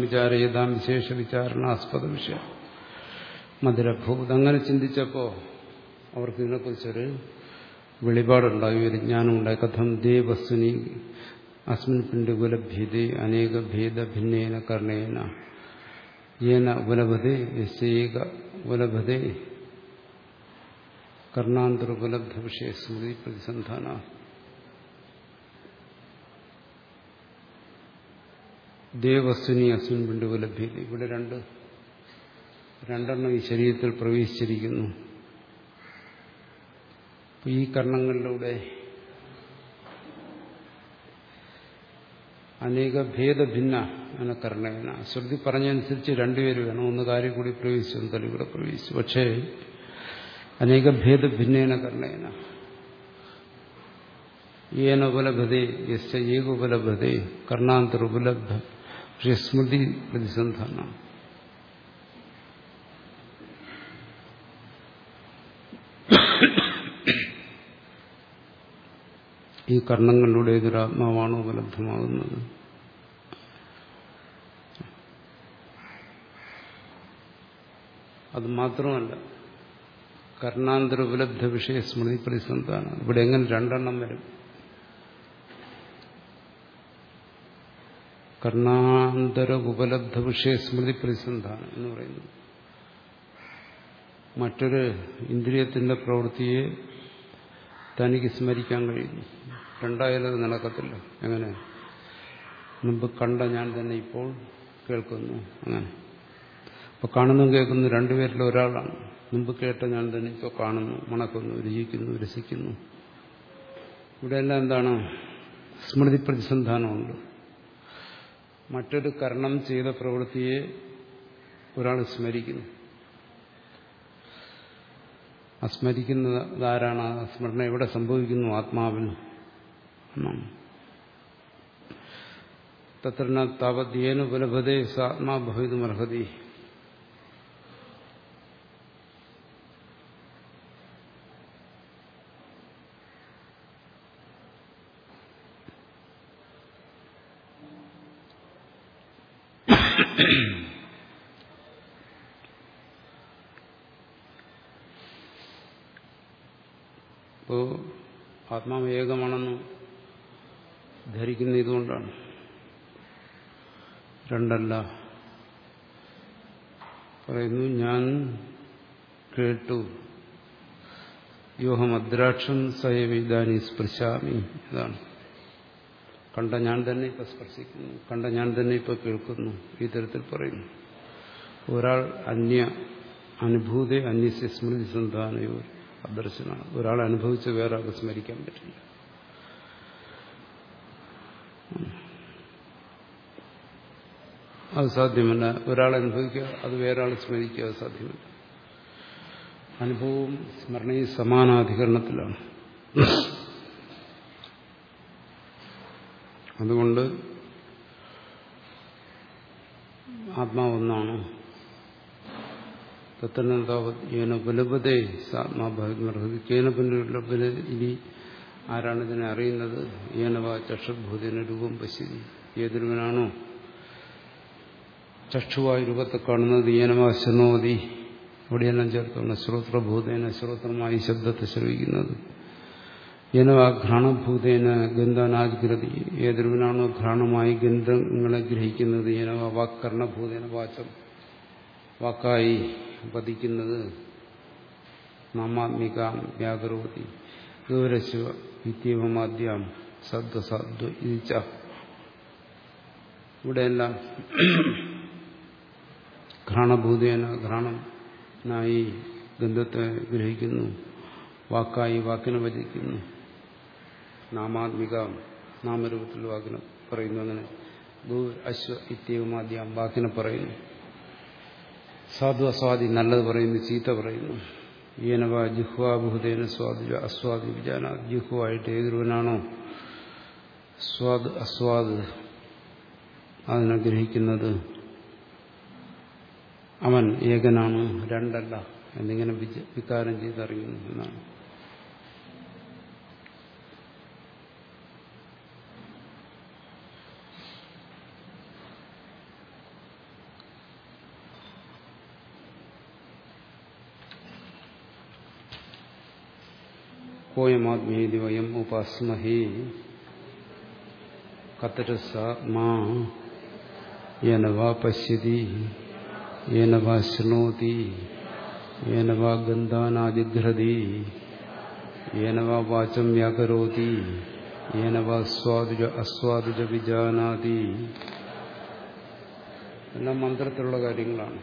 വിശേഷണം വിചാരയതാം വിശേഷ വിചാരണാസ്പദ വിഷയം. മധുരഭൂത്. അങ്ങനെ ചിന്തിച്ചപ്പോൾ അവർക്ക് ഇതിനെക്കുറിച്ചൊരു വെളിപാടുണ്ടായി. ഒരു ജ്ഞാനമുണ്ടായി. കഥം ദേ വസ്തുനി അസ്മിൻ പിണ്ട് ഉപലഭ്യത അനേക ഭേദ ഭിന്നേന കർണേന. യേന ഉപലഭതേ യസ്യേക ഉപലഭതേ കർണാന്തരപലബ്ധ വിഷയ സ്മൃതി പ്രതിസന്ധാന. ദേവസ്തുനി അസ്മിൻ പിണ്ടു ലഭ്യത ഇവിടെ രണ്ട് രണ്ടെണ്ണം ഈ ശരീരത്തിൽ പ്രവേശിച്ചിരിക്കുന്നു. ഈ കർണങ്ങളിലൂടെ അനേക ഭേദഭിന്ന എന്ന കർണേന. ശ്രുതി പറഞ്ഞനുസരിച്ച് രണ്ടുപേര് വേണം. ഒന്ന് കാര്യം കൂടി പ്രവേശിച്ചു ഒന്ന് തലി കൂടെ പ്രവേശിച്ചു. പക്ഷേ അനേക ഭേദഭിന്നേന കർണേന. ഏന ഉപലഭതേ യസ് ഏകോപലഭതേ കർണാന്തര ഉപലബ്ധ പക്ഷേ സ്മൃതി പ്രതിസന്ധാന ഈ കർണങ്ങളിലൂടെ ഏതൊരാത്മാവാണോ ഉപലബ്ധമാകുന്നത്? അത് മാത്രമല്ല കർണാന്തര ഉപലബ്ധ വിഷയ സ്മൃതി പ്രതിസന്ധാനാണ്. ഇവിടെ എങ്ങനെ രണ്ടെണ്ണം വരും? കർണാന്തര ഉപലബ്ധ വിഷയ സ്മൃതി പ്രതിസന്ധ എന്ന് പറയുന്നു മറ്റൊരു ഇന്ദ്രിയത്തിന്റെ പ്രവൃത്തിയെ തനിക്ക് സ്മരിക്കാൻ കഴിയുന്നു. രണ്ടായാലും അത് നടക്കത്തില്ല. എങ്ങനെ മുമ്പ് കണ്ട ഞാൻ തന്നെ ഇപ്പോൾ കേൾക്കുന്നു. അങ്ങനെ. ഇപ്പൊ കാണുന്നു കേൾക്കുന്നു രണ്ടുപേരിൽ ഒരാളാണ്. മുമ്പ് കേട്ട ഞാൻ തന്നെ ഇപ്പോൾ കാണുന്നു മണക്കുന്നു രുചിക്കുന്നു രസിക്കുന്നു. ഇവിടെയെല്ലാം എന്താണ്? സ്മൃതി പ്രതിസന്ധാനമുണ്ട്. മറ്റൊരു കർണം ചെയ്ത പ്രവൃത്തിയെ ഒരാൾ സ്മരിക്കുന്നു. അസ്മരിക്കുന്നതാരാണ്? സ്മരണ എവിടെ സംഭവിക്കുന്നു? ആത്മാവിൽ എന്നാണ് തത്ര താവത്യേന ഉപലഭതേ സാത്മാ ഭവിതുമർഹതി ഇപ്പോ ആത്മാവ് ഏകമാണെന്ന് ധരിക്കുന്ന ഇതുകൊണ്ടാണ്. രണ്ടല്ല. പറയുന്നു ഞാൻ കേട്ടു. യോഹമദ്രാക്ഷം സയവിദാനി സ്പൃശാമി. ഇതാണ്. കണ്ട ഞാൻ തന്നെ ഇപ്പൊ സ്പർശിക്കുന്നു. കണ്ട ഞാൻ തന്നെ ഇപ്പൊ കേൾക്കുന്നു. ഈ തരത്തിൽ പറയുന്നു. ഒരാൾ അന്യ അനുഭൂതി അന്യസ്യ സ്മൃതി സന്താനയോ അദർശനാണ് ഒരാൾ അനുഭവിച്ച് വേറെ ആൾക്ക് സ്മരിക്കാൻ പറ്റില്ല. അത് സാധ്യമല്ല. ഒരാൾ അനുഭവിക്കുക അത് വേറെ ആൾ സ്മരിക്കുക അത് സാധ്യമല്ല. അനുഭവവും സ്മരണയും സമാനാധികരണത്തിലാണ്. അതുകൊണ്ട് ആത്മാവൊന്നാണ്. ഇനി ആരാണ് ഇതിനെ അറിയുന്നത്? ചക്ഷുഭൂതിന് രൂപം പശ്യതി ഏതൊരുവനാണോ ചക്ഷുവായ രൂപത്തെ കാണുന്നത് ഏനവാ ശൃണോതി അവിടെയെല്ലാം ചേർത്തുകൊണ്ട് ശ്രോത്രഭൂതേന ശ്രോത്രമായി ശബ്ദത്തെ ശ്രവിക്കുന്നത്. ഏനവാ ഘ്രാണഭൂതേന ഗന്ധാനാധികൃതി ഏതൊരുവനാണോ ഘ്രാണമായി ഗന്ധങ്ങളെ ഗ്രഹിക്കുന്നത്? ഏനവാ വാക്കർണഭൂതേന വാചം. വാക്കായി പതിക്കുന്നത് മമാത്മിക വ്യാകരോതി ഗൗരശിവ വിദ്യവമാദ്യം സദ്വസാദ്വ ഇതിച്ച ഇവിടെയെല്ലാം ഘ്രാണഭൂതേന ഘ്രാണനായി ഗന്ധത്തെ ഗ്രഹിക്കുന്നു. വാക്കായി വാക്കിനെ വചിക്കുന്നു. നാമാത്മിക നാമരൂപത്തിൽ വാക്കിനെ പറയുന്നു. അങ്ങനെ ഗൗ അശ്വ ഇത്യവുമാദ്യം വാക്കിനെ പറയുന്നു. സാധു അസ്വാദി നല്ലത് പറയുന്നു ചീത്ത പറയുന്നു. ഈനവ ജിഹ്വാഭൂതേന സ്വാദി അസ്വാദി വിജാന. ജിഹ്വായിട്ട് ഏതൊരുവനാണോ സ്വാദ് അസ്വാദ്. അതിനെ ഗ്രഹിക്കുന്നത് അവൻ ഏകനാണ് രണ്ടല്ല. എന്നിങ്ങനെ വികാരം ചെയ്തറിയുന്നു എന്നാണ്. കോയമാത്മേതി വയം ഉപാസ്മഹേ. കത്തരസാത്മാ യേന വാ പശ്യതി യേന വാ ശൃണോതി യേന വാ ഗന്ധാനാജിഘ്രതി യേന വാ വാചം വ്യാകരോതി യേന വാ സ്വാദുജ അസ്വാദുജ വിജാനാതി. എല്ലാം മന്ത്രത്തിലുള്ള കാര്യങ്ങളാണ്.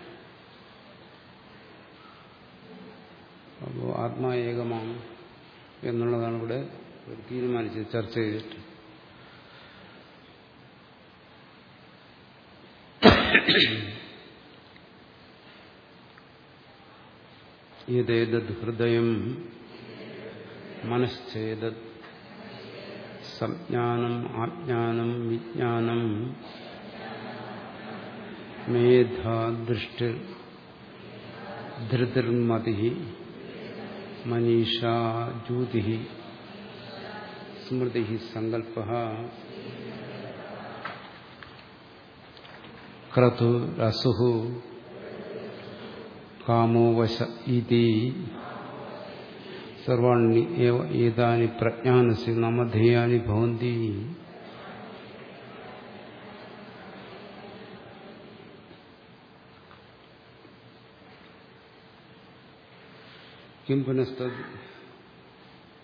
അപ്പോൾ ആത്മാ ഏകമാണ്. എന്നുള്ളതാണ് ഇവിടെ തീരുമാനിച്ചത് ചർച്ച ചെയ്തിട്ട്. ഹൃദയം മനശ്ചേതത് സംജ്ഞാനം ആജ്ഞാനം വിജ്ഞാനം മേധാദൃഷ്ടി ധൃതിർമതി മനീഷ ജ്യൂതി സ്മൃതി സങ്കല്പ ക്രതു രസു കാമോ വശ ഇതി സർവാണി ഏതാനി പ്രജ്ഞാനസ് നാമധേയാനി ഭവന്തി കിം പുനസ്തദ്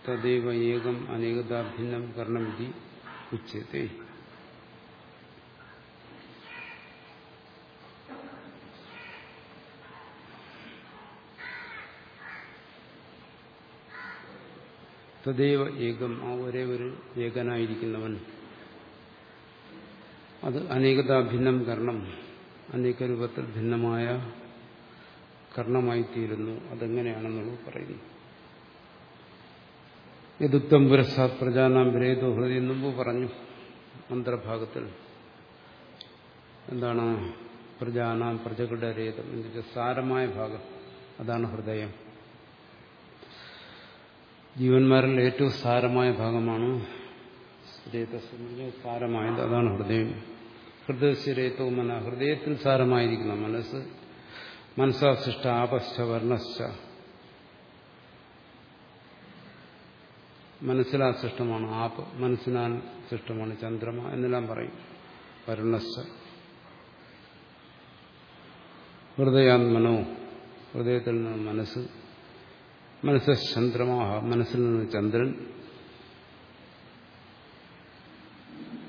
തദൈവ ഏകം അനേകതാ ഭിന്നം കർണമിതി ഉച്ചത്തെ തദൈവ ഏകം ആ ഒരേ ഒരു ഏകനായിരിക്കുന്നവൻ। അത് അനേകതാ ഭിന്നം കാരണം അനേക രൂപത്തിൽ ഭിന്നമായ കർണമായിത്തീരുന്നു. അതെങ്ങനെയാണെന്നുള്ളത് പറയുന്നു. യദുക്തം പുരസാത് പ്രജാനാം വിരേതോ ഹൃദയം മുമ്പ് പറഞ്ഞു. മന്ത്രഭാഗത്തിൽ എന്താണ്? പ്രജാനാം പ്രജകളുടെ രേതം എന്ന് വെച്ചാൽ സാരമായ ഭാഗം. അതാണ് ഹൃദയം. ജീവന്മാരിൽ ഏറ്റവും സാരമായ ഭാഗമാണ് സാരമായത്. അതാണ് ഹൃദയം. ഹൃദയരേതവും മന. ഹൃദയത്തിൽ സാരമായിരിക്കുന്ന മനസ്സ്. മനസ്സാ സൃഷ്ട ആപശ്ച വർണശ്ച മനസ്സിലാ സൃഷ്ടമാണ് ആപ് മനസ്സിനാൽ സൃഷ്ടമാണ് ചന്ദ്രമ എന്നെല്ലാം പറയും. വരുണശ്ച ഹൃദയാത്മനോ ഹൃദയത്തിൽ നിന്ന് മനസ്സ് മനസ്സ് ചന്ദ്രമാഹ മനസ്സിൽ നിന്ന് ചന്ദ്രൻ.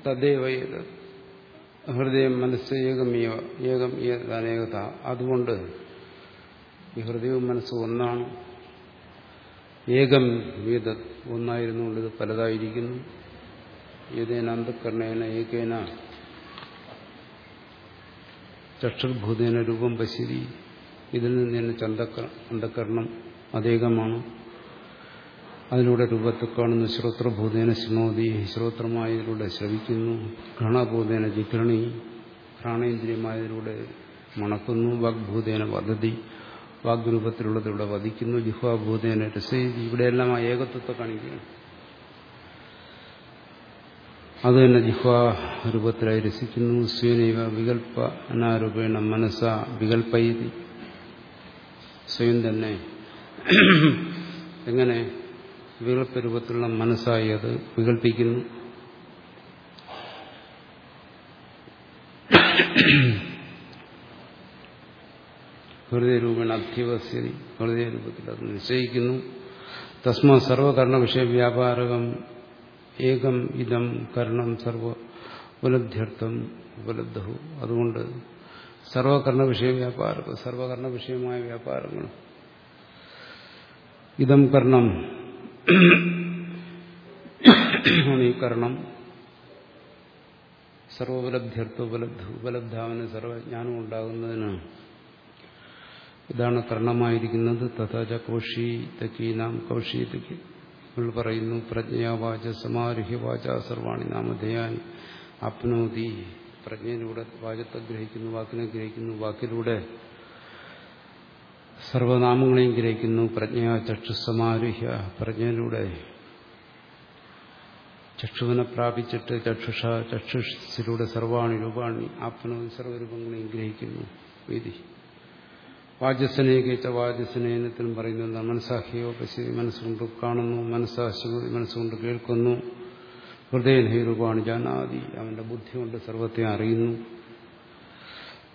തദ്ദേവ ഹൃദയം മനസ്സ് ഏകമേവ ഏകം ഏകത. അതുകൊണ്ട് ഈ ഹൃദയവും മനസ്സും ഒന്നാണ്. ഏകം വീത ഒന്നായിരുന്നുകൊണ്ട് ഇത് പലതായിരിക്കുന്നു. ഏതേന അന്ധക്കരണേന ഏകേന ചക്ഷുർഭൂതേന രൂപം പശ്യതി ഇതിൽ നിന്ന് തന്നെ ചന്തക്ക അന്ധക്കരണം അതേകമാണ്. അതിലൂടെ രൂപത്തെ കാണുന്ന ശ്രോത്രഭൂതേന ശൃണോതി ശ്രോത്രമായതിലൂടെ ശ്രവിക്കുന്നു ഘ്രണഭൂതേന ജിഘ്രണി ഘ്രാണേന്ദ്രിയമായതിലൂടെ മണക്കുന്നു വാഗ്ഭൂതേന വദതി വാഗ്രൂപത്തിലുള്ളതിലൂടെ വധിക്കുന്നു ജിഹ്വാഭൂതേന രസേതി ഇവിടെയെല്ലാം ആ ഏകത്വത്തെ കാണിക്കുന്നു അത് തന്നെ ജിഹ്വാ രൂപത്തിലായി രസിക്കുന്നു സ്വയനൈവ വികൽപ്പ അനാരൂപേണ മനസ്സ വികൽപ്പയതി. സ്വയം തന്നെ എങ്ങനെ വികല്പ രൂപത്തിലുള്ള മനസ്സായി അത് വികല്പിക്കുന്നു ഹൃദയരൂപേണ അധ്യവസ്യതി ഹൃദയരൂപത്തിൽ അത് നിശ്ചയിക്കുന്നു. തസ്മ സർവകർണ വിഷയ വ്യാപാരകം ഏകം ഇതം കർണം സർവ ഉപലബ്ധ്യർത്ഥം ഉപലബ്ധവും അതുകൊണ്ട് സർവകർണ വിഷയ വ്യാപാരം സർവകർണ വിഷയമായ വ്യാപാരങ്ങൾ ഇതം കർണം ഈ കർണം സർവോപലബ്ധ്യർത്ഥ ഉപലബ്ധ ഉപലബ്ധാവിന് സർവജ്ഞാനം ഉണ്ടാകുന്നതിന് ഇതാണ് കർണമായിരിക്കുന്നത് തഥാച കൗശീതക്കീനാം കൗശീതക്കി പറയുന്നു പ്രജ്ഞാവാച സമാരുഹ്യ വാച സർവാണി നാമധേയാൻ അപ്നോതി പ്രജ്ഞയിലൂടെ വാചത്തെ ഗ്രഹിക്കുന്നു വാക്കിനെ ഗ്രഹിക്കുന്നു വാക്കിലൂടെ സർവനാമങ്ങളെയും ഗ്രഹിക്കുന്നു. പ്രജ്ഞ ചക്ഷുസമാരുഹ്യ. പ്രജ്ഞയിലൂടെ ചക്ഷുവിനെ പ്രാപിച്ചിട്ട് ചക്ഷുഷ ചക്ഷുഷിലൂടെ സർവാണി രൂപാണി ആപ്നവും സർവരൂപങ്ങളെയും ഗ്രഹിക്കുന്നു. വിധി വാചസ്സനേകിച്ച വാചസ്സനേനത്തിനും പറയുന്നത് മനസ്സാഹിയോ പശി മനസ്സുകൊണ്ട് കാണുന്നു മനസ്സാശുപതി മനസ്സുകൊണ്ട് കേൾക്കുന്നു. ഹൃദയനൈരൂപാണ് ജാനാദി അവന്റെ ബുദ്ധി കൊണ്ട് സർവത്തെ അറിയുന്നു.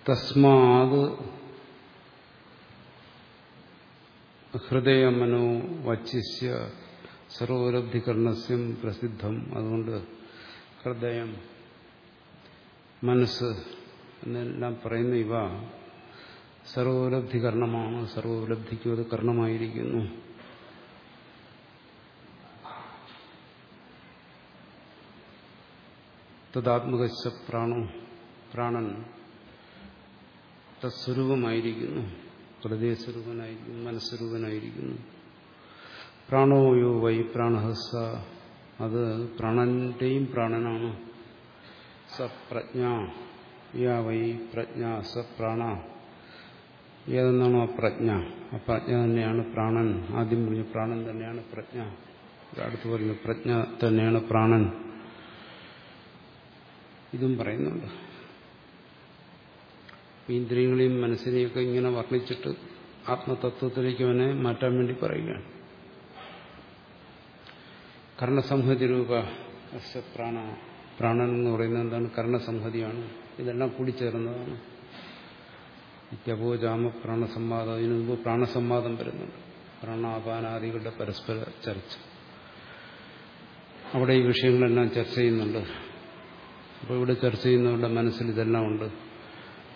തസ്മാത് ഹൃദയമനോ വച്ചിസ്യ സർവോരബ്ധികർണസ്യം പ്രസിദ്ധം. അതുകൊണ്ട് ഹൃദയം മനസ്സ് എന്നെല്ലാം പറയുന്ന ഇവ സർവോലബ്ധികർണമാണ് സർവോപലബ്ധിക്കും അത് കർണമായിരിക്കുന്നു. തദാത്മകശ പ്രാണോ പ്രാണൻ തസ്വരൂപമായിരിക്കുന്നു ഹൃദയസ്വരൂപനായിരിക്കുന്നു മനസ്സ്വരൂപനായിരിക്കുന്നു പ്രാണോയോ വൈ പ്രാണഹസ അത് പ്രാണന്റെയും പ്രാണനാണ്. സപ്രജ്ഞ. യാ വൈ പ്രജ്ഞ സപ്രാണ. ഏതെന്നാണോ ആ പ്രജ്ഞ. ആ പ്രജ്ഞ തന്നെയാണ് പ്രാണൻ. ആദ്യം പറഞ്ഞു പ്രാണൻ തന്നെയാണ് പ്രജ്ഞ. അടുത്ത് പറഞ്ഞു പ്രജ്ഞ തന്നെയാണ് പ്രാണൻ. ഇതും പറയുന്നുണ്ട്. ഇന്ദ്രിയങ്ങളെയും മനസ്സിനെയൊക്കെ ഇങ്ങനെ വർണിച്ചിട്ട് ആത്മതത്വത്തിലേക്ക് അവനെ മാറ്റാൻ വേണ്ടി പറയുകയാണ്. കർണസംഹതി രൂപ പ്രാണ പ്രാണൻ എന്ന് പറയുന്നത് എന്താണ്? കർണസംഹതിയാണ്. ഇതെല്ലാം കൂടിച്ചേർന്നതാണ് നിത്യപോജാമ പ്രാണസംവാദം. അതിനു മുമ്പ് പ്രാണസംവാദം വരുന്നുണ്ട്. പ്രാണാപാനാദികളുടെ പരസ്പര ചർച്ച. അവിടെ ഈ വിഷയങ്ങളെല്ലാം ചർച്ച ചെയ്യുന്നുണ്ട്. അപ്പോൾ ഇവിടെ ചർച്ച ചെയ്യുന്നവരുടെ മനസ്സിൽ ഇതെല്ലാം ഉണ്ട്.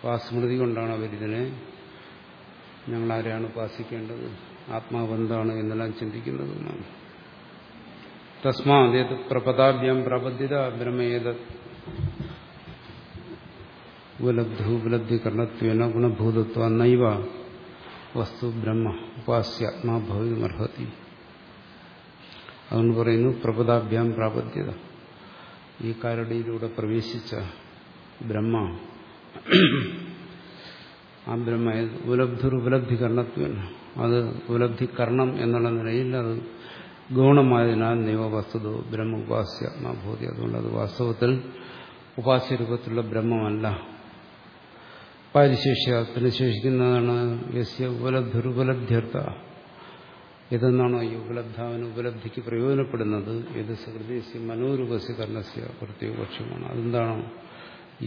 അപ്പോൾ ആ സ്മൃതി കൊണ്ടാണ് അവരിതിനെ ഞങ്ങളാരെയാണ് ഉപാസിക്കേണ്ടത് ആത്മാവെന്താണ് എന്നെല്ലാം ചിന്തിക്കുന്നത് എന്നാണ് തസ്മാത് പ്രപദാഭ്യം പ്രബദ്ധിത ബ്രഹ്മേത ഉപലബ്ധ ഉപലബ്ധികരണത്വേന ഗുണഭൂതത്വ നൈവ വസ്തു ബ്രഹ്മ ഉപാസ്യാത്മാഭവിതമർഹത്തി അതുകൊണ്ട് പറയുന്നു പ്രപദാഭ്യാം പ്രാപദ്ധ്യത ഈ കാരടിയിലൂടെ പ്രവേശിച്ച ബ്രഹ്മ ആ ബ്രഹ്മ ഉപലബ്ധി ഉപലബ്ധികരണത്വേന അത് ഉപലബ്ധികരണം എന്നുള്ള നിലയിൽ അത് ഗൗണമായതിനാൽ നിയമ ബ്രഹ്മ ഉപാസ്യാത്മാഭൂതി അതുകൊണ്ട് അത് വാസ്തവത്തിൽ ഉപാസ്യരൂപത്തിലുള്ള ബ്രഹ്മമല്ല. പാരിശേഷ്യ പിന്നെ ശേഷിക്കുന്നതാണ് യസ്യ ഉപലബ്ധുരുപലബ്ധ്യർത്ഥ. ഇതെന്നാണോ ഈ ഉപലബ്ധാവിന് ഉപലബ്ധിക്ക് പ്രയോജനപ്പെടുന്നത്? ഇത് ഹൃദയസ്യ മനോരൂപസ്യ കർണസ്യ പ്രത്യേകപക്ഷമാണ്. അതെന്താണോ?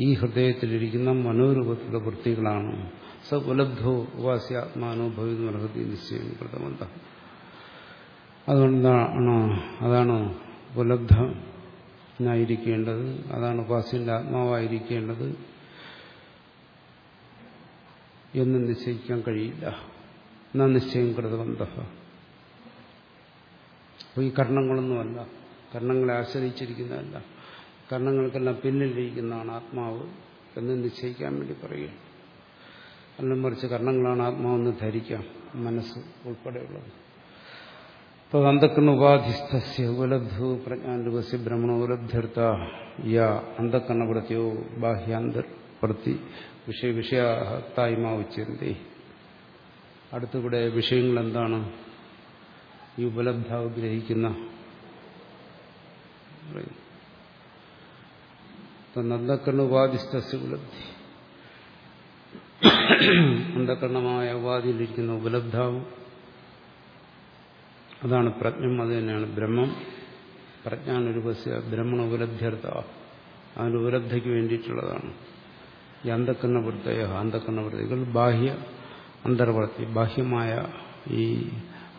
ഈ ഹൃദയത്തിലിരിക്കുന്ന മനോരൂപത്തിലുള്ള വൃത്തികളാണ്. സ ഉപലബ്ധോ ഉപാസ്യാത്മാനോ ഭവിതമർഹതി നിശ്ചയം കൃതമന്ത അതുകൊണ്ടാണ് അതാണ് ഉപലബ്ധനായിരിക്കേണ്ടത് അതാണ് ഉപാസ്യന്റെ ആത്മാവായിരിക്കേണ്ടത് എന്ന് നിശ്ചയിക്കാൻ കഴിയില്ല. എന്നാ നിശ്ചയം കൃതവന്ത അപ്പോൾ ഈ കർണങ്ങളൊന്നുമല്ല. കർണങ്ങളെ ആശ്രയിച്ചിരിക്കുന്നതല്ല. കർണങ്ങൾക്കെല്ലാം പിന്നിലിരിക്കുന്നതാണ് ആത്മാവ് എന്ന് നിശ്ചയിക്കാൻ വേണ്ടി പറയുക അല്ല മറിച്ച് കർണങ്ങളാണ് ആത്മാവെന്ന് ധരിക്കാം മനസ്സ് ഉൾപ്പെടെയുള്ളത്. അപ്പോൾ അന്ധക്കണ്ണ ഉപാധിസ്ഥസ്യ ഉപലബ്ധു പ്രജ്ഞാനുപസ്യ ഉപലബ്ധർത്ത യാ അന്ധക്കണ്ണപ്രത്യോ ബാഹ്യാന്തർപ്രതി വിഷയ വിഷയത്തായ്മ ഉച്ചന്തി. അടുത്തിവിടെ വിഷയങ്ങൾ എന്താണ് ഈ ഉപലബ്ധ ഗ്രഹിക്കുന്ന അന്ധക്കണ്ണ ഉപാധിസ്ഥസ്യ ഉപലബ്ധി അന്ധക്കണ്ണമായ ഉപാധിയിലിരിക്കുന്ന ഉപലബ്ധാവും. അതാണ് പ്രജ്ഞം അത് തന്നെയാണ് ബ്രഹ്മം. പ്രജ്ഞാനുരൂപസ്യ ബ്രഹ്മണ ഉപലബ്ധ്യർത്ഥ അതിന് ഉപലബ്ധിക്ക് വേണ്ടിയിട്ടുള്ളതാണ്. ഈ അന്ധക്കരണവൃത്തയ അന്ധക്കരണവൃത്തികൾ ബാഹ്യ അന്തർവർത്തി ബാഹ്യമായ ഈ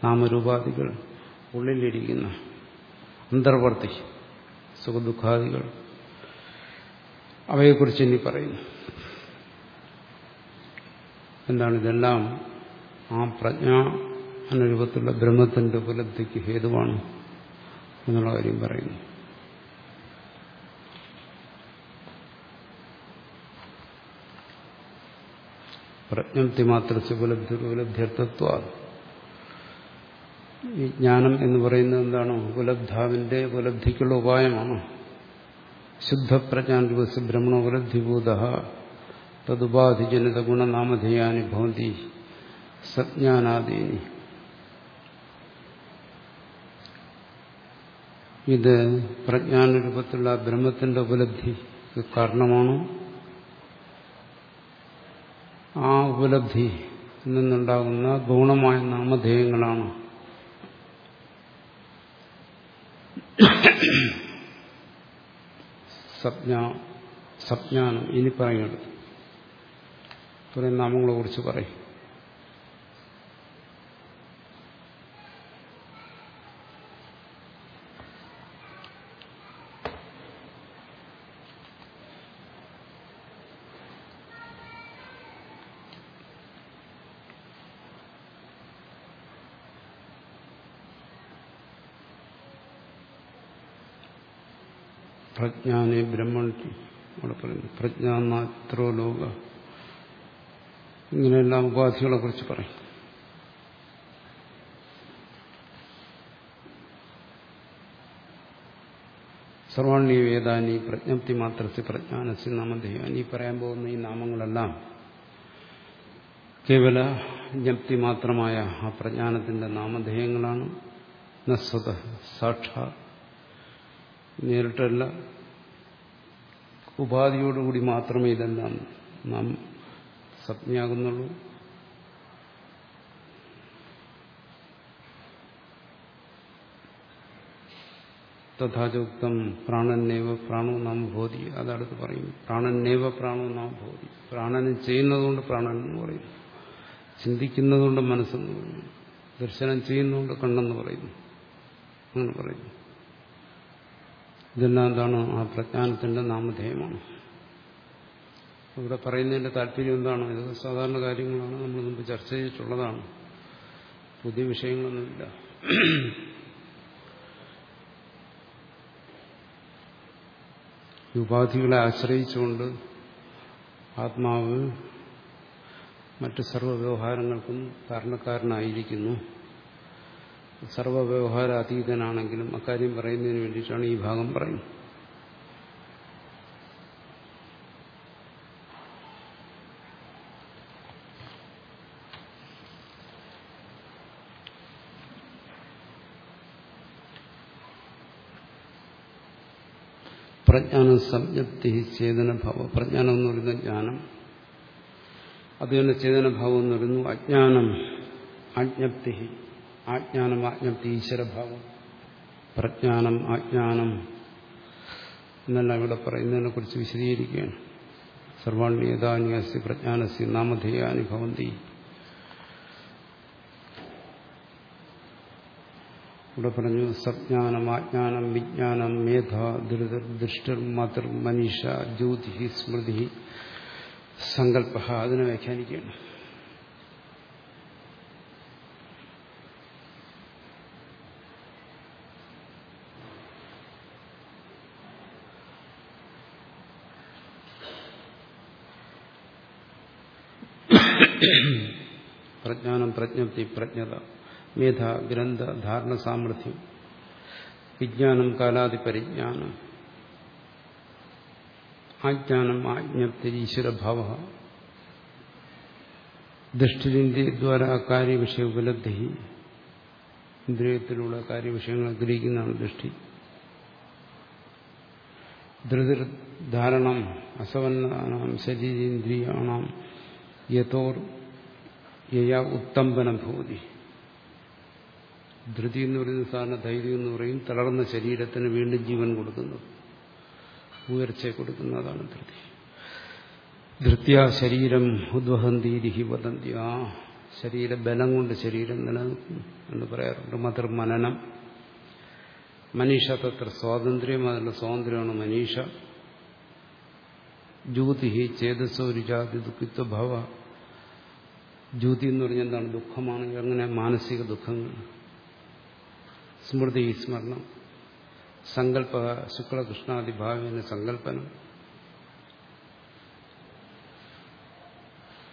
നാമരൂപാദികൾ ഉള്ളിലിരിക്കുന്ന അന്തർവർത്തി സുഖദുഃഖാദികൾ. അവയെക്കുറിച്ച് ഇനി പറയുന്നു. എന്താണ് ഇതെല്ലാം ആ പ്രജ്ഞ അനുരൂപത്തിലുള്ള ബ്രഹ്മത്തിന്റെ ഉപലബ്ധിക്ക് ഹേതുവാണ് എന്നുള്ള കാര്യം പറയുന്നു. പ്രജ്ഞപ്തി മാത്രസ് ഉപലബ്ധി ഈ ജ്ഞാനം എന്ന് പറയുന്നത് എന്താണ്? ഉപലബ്ധാവിന്റെ ഉപലബ്ധിക്കുള്ള ഉപായമാണ്. ശുദ്ധപ്രജ്ഞാനുപസ് ബ്രഹ്മണോപലബ്ധിഭൂത തതുപാധിജനിത ഗുണനാമധേയാനി ഭവന്തി സജ്ഞാനാദീനി ഇത് പ്രജ്ഞാനുരൂപത്തിലുള്ള ബ്രഹ്മത്തിന്റെ ഉപലബ്ധി കാരണമാണ്? ആ ഉപലബ്ധി നിന്നുണ്ടാകുന്ന ഗൗണമായ നാമധേയങ്ങളാണ്? സപ്ഞ സപ്ഞാനം ഇനി പറയുന്നത്. കുറേ നാമങ്ങളെ കുറിച്ച് പറയും. പ്രജ്ഞാനെ ബ്രഹ്മൺ അവിടെ പറയുന്നു പ്രജ്ഞാനാത്രോ ലോക. ഇങ്ങനെയെല്ലാം ഉപാധികളെ കുറിച്ച് പറയും. സർവാണി വേദാനി പ്രജ്ഞപ്തി മാത്രസ്യ പ്രജ്ഞാനസ്യ നാമധേയാനി പറയാൻ പോകുന്ന ഈ നാമങ്ങളെല്ലാം കേവല ജ്ഞപ്തി മാത്രമായ ആ പ്രജ്ഞാനത്തിന്റെ നാമധേയങ്ങളാണ്. നസ്വത സാക്ഷാ നേരിട്ടല്ല. ഉപാധിയോടുകൂടി മാത്രമേ ഇതെല്ലാം നാം സജ്ഞയാകുന്നുള്ളൂ. തഥാചോക്തം പ്രാണനേവ പ്രാണോ നാം ഭോതി അതടുത്ത് പറയും പ്രാണന്നേവ പ്രാണോ നാം ഭോതി പ്രാണന് ചെയ്യുന്നതുകൊണ്ട് പ്രാണൻ എന്ന് പറയും ചിന്തിക്കുന്നതുകൊണ്ട് മനസ്സെന്ന് പറയുന്നു. ദർശനം ചെയ്യുന്നതുകൊണ്ട് കണ്ണെന്ന് പറയുന്നു. അങ്ങനെ പറയുന്നു. ഇതെല്ലാം എന്താണ് ആ പ്രജ്ഞാനത്തിന്റെ നാമധേയമാണ്? ഇവിടെ പറയുന്നതിന്റെ താല്പര്യം എന്താണ്? ഇത് സാധാരണ കാര്യങ്ങളാണ്. നമ്മൾ മുമ്പ് ചർച്ച ചെയ്തിട്ടുള്ളതാണ്. പുതിയ വിഷയങ്ങളൊന്നുമില്ല. ഉപാധികളെ ആശ്രയിച്ചുകൊണ്ട് ആത്മാവ് മറ്റ് സർവവ്യവഹാരങ്ങൾക്കും കാരണക്കാരനായിരിക്കുന്നു. സർവവ്യവഹാര അതീതനാണെങ്കിലും അക്കാര്യം പറയുന്നതിന് വേണ്ടിയിട്ടാണ് ഈ ഭാഗം പറയുന്നത്. പ്രജ്ഞാന സംജ്ഞപ്തി ചേതനഭാവ. പ്രജ്ഞാനം എന്ന് പറയുന്ന ജ്ഞാനം. അത് തന്നെ ചേതനഭാവം എന്ന് പറയുന്നു അജ്ഞാനം. ആജ്ഞപ്തി ആജ്ഞാനം ആജ്ഞപ്തി ഈശ്വരഭാവം പ്രജ്ഞാനം ആജ്ഞാനം എന്നെല്ലാം ഇവിടെ പറയുന്നതിനെ കുറിച്ച് വിശദീകരിക്കുകയാണ്. സർവാണ്യതാന്യസ്യ പ്രജ്ഞാനസി നാമധേയാനി ഭവന്തി. ഇവിടെ പറഞ്ഞു സജ്ഞാനം ആജ്ഞാനം വിജ്ഞാനം മേധ ധൃതിർ ദുഷ്ടർ മതർ മനീഷ ജ്യോതി സ്മൃതി സങ്കല്പ അതിനെ വ്യാഖ്യാനിക്കുകയാണ്. പ്രജ്ഞാനം പ്രജ്ഞപ്തി പ്രജ്ഞത മേധ ഗ്രന്ഥ ധാരണ സാമർഥ്യം വിജ്ഞാനം കാലാതി പരിജ്ഞാനം ആജ്ഞാനം ആജ്ഞപ്തി ഈശ്വരഭാവ ദൃഷ്ടിന്ദ്രിയദ്വാര കാര്യവിഷയ ഉപലബ്ധി ഇന്ദ്രിയത്തിലുള്ള കാര്യവിഷയങ്ങൾ ഗ്രഹിക്കുന്നതാണ് ദൃഷ്ടി. ധൃതിർധാരണം അസവന്നാം ശരീരേന്ദ്രിയാണാം യഥോർ യയാ ഉത്തംബനം ഭൂതി. ധൃതി എന്ന് പറയുന്ന സാധാരണ ധൈര്യം എന്ന് പറയും തളർന്ന ശരീരത്തിന് വീണ്ടും ജീവൻ കൊടുക്കുന്നത് ഉയർച്ച കൊടുക്കുന്നതാണ് ധൃതി. ധൃത്യ ശരീരം ഉദ്വഹന്തീരിഹി വദന്തി. ആ ശരീരബലം കൊണ്ട് ശരീരം നിലനിൽക്കും എന്ന് പറയാറുണ്ട്. മതർ മനനം. മനീഷ തത്ര സ്വാതന്ത്ര്യം അതിനുള്ള സ്വാതന്ത്ര്യമാണ് മനീഷ. ജ്യോതി ദുഃഖിത്വ ദുഃഖിത്വഭാവ ജ്യോതി എന്ന് പറഞ്ഞാൽ എന്താണ്? ദുഃഖമാണ്. അങ്ങനെ മാനസിക ദുഃഖങ്ങൾ. സ്മൃതി സ്മരണം. സങ്കല്പ ശുക്ലകൃഷ്ണാദിഭാവേന സങ്കല്പനം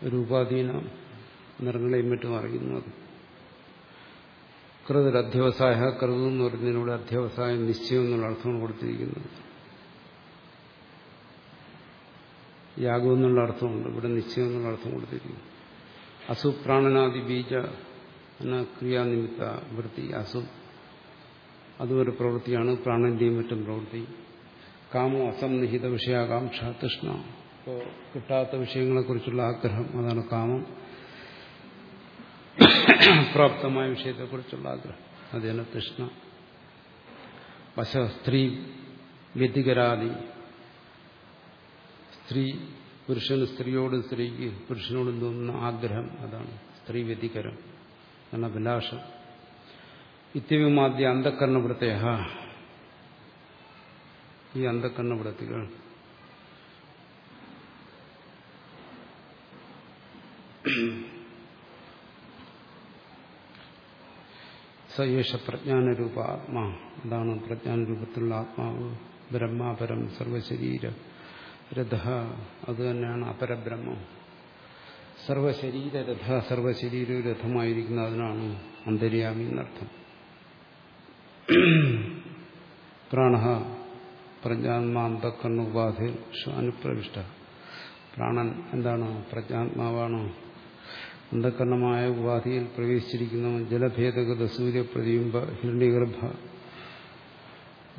രൂപാധീന നിറങ്ങളെയും മറ്റും അറിയുന്നു അത്. കൃതിൽ അധ്യവസായ കൃതു എന്ന് പറയുന്നതിനോട് അധ്യവസായം നിശ്ചയം എന്നുള്ള അർത്ഥമാണ് കൊടുത്തിരിക്കുന്നത്. യാഗം എന്നുള്ള അർത്ഥമുണ്ട്. ഇവിടെ നിശ്ചയം എന്നുള്ള അർത്ഥം കൊടുത്തിരിക്കുന്നു. അസുപ്രാണനാദി ബീജ ക്രിയാനിമിത്ത വൃത്തി അസു അതും ഒരു പ്രവൃത്തിയാണ് പ്രാണന്റെയും മറ്റും പ്രവൃത്തി. കാമോ അസംനിഹിത വിഷയാകാംക്ഷ തൃഷ്ണ. ഇപ്പോൾ കിട്ടാത്ത വിഷയങ്ങളെക്കുറിച്ചുള്ള ആഗ്രഹം അതാണ് കാമം. പ്രാപ്തമായ വിഷയത്തെക്കുറിച്ചുള്ള ആഗ്രഹം അതാണ് തൃഷ്ണ. വശ സ്ത്രീ വ്യതികരാതി സ്ത്രീ പുരുഷന് സ്ത്രീയോട് സ്ത്രീക്ക് പുരുഷനോട് തോന്നുന്ന ആഗ്രഹം അതാണ് സ്ത്രീ വ്യതികരം എന്ന അഭിലാഷം. ഇത്യവുമാദ്യ അന്ധക്കരണവൃത്തയ ഈ അന്ധക്കരണവൃത്തികൾ സയേഷ പ്രജ്ഞാനരൂപ ആത്മാ. അതാണ് പ്രജ്ഞാനരൂപത്തിലുള്ള ആത്മാവ്. ബ്രഹ്മാപരം സർവശരീര. രഥ അത് തന്നെയാണ് അപരബ്രഹ്മം. സർവശരീര രഥ സർവശരീര രഥമായിരിക്കുന്ന അതിനാണ് അന്തര്യാമി എന്നർത്ഥം. പ്രാണ പ്രജ്ഞാത്മാന്തക്കണ്ണുപാധി അനുപ്രവിഷ്ട. പ്രാണൻ എന്താണ്? പ്രജ്ഞാത്മാവാണ്. അന്ധകരണമായ ഉപാധിയിൽ പ്രവേശിച്ചിരിക്കുന്ന ജലഭേദഗത സൂര്യപ്രതിബിംബ ഹിരണ്യഗർഭ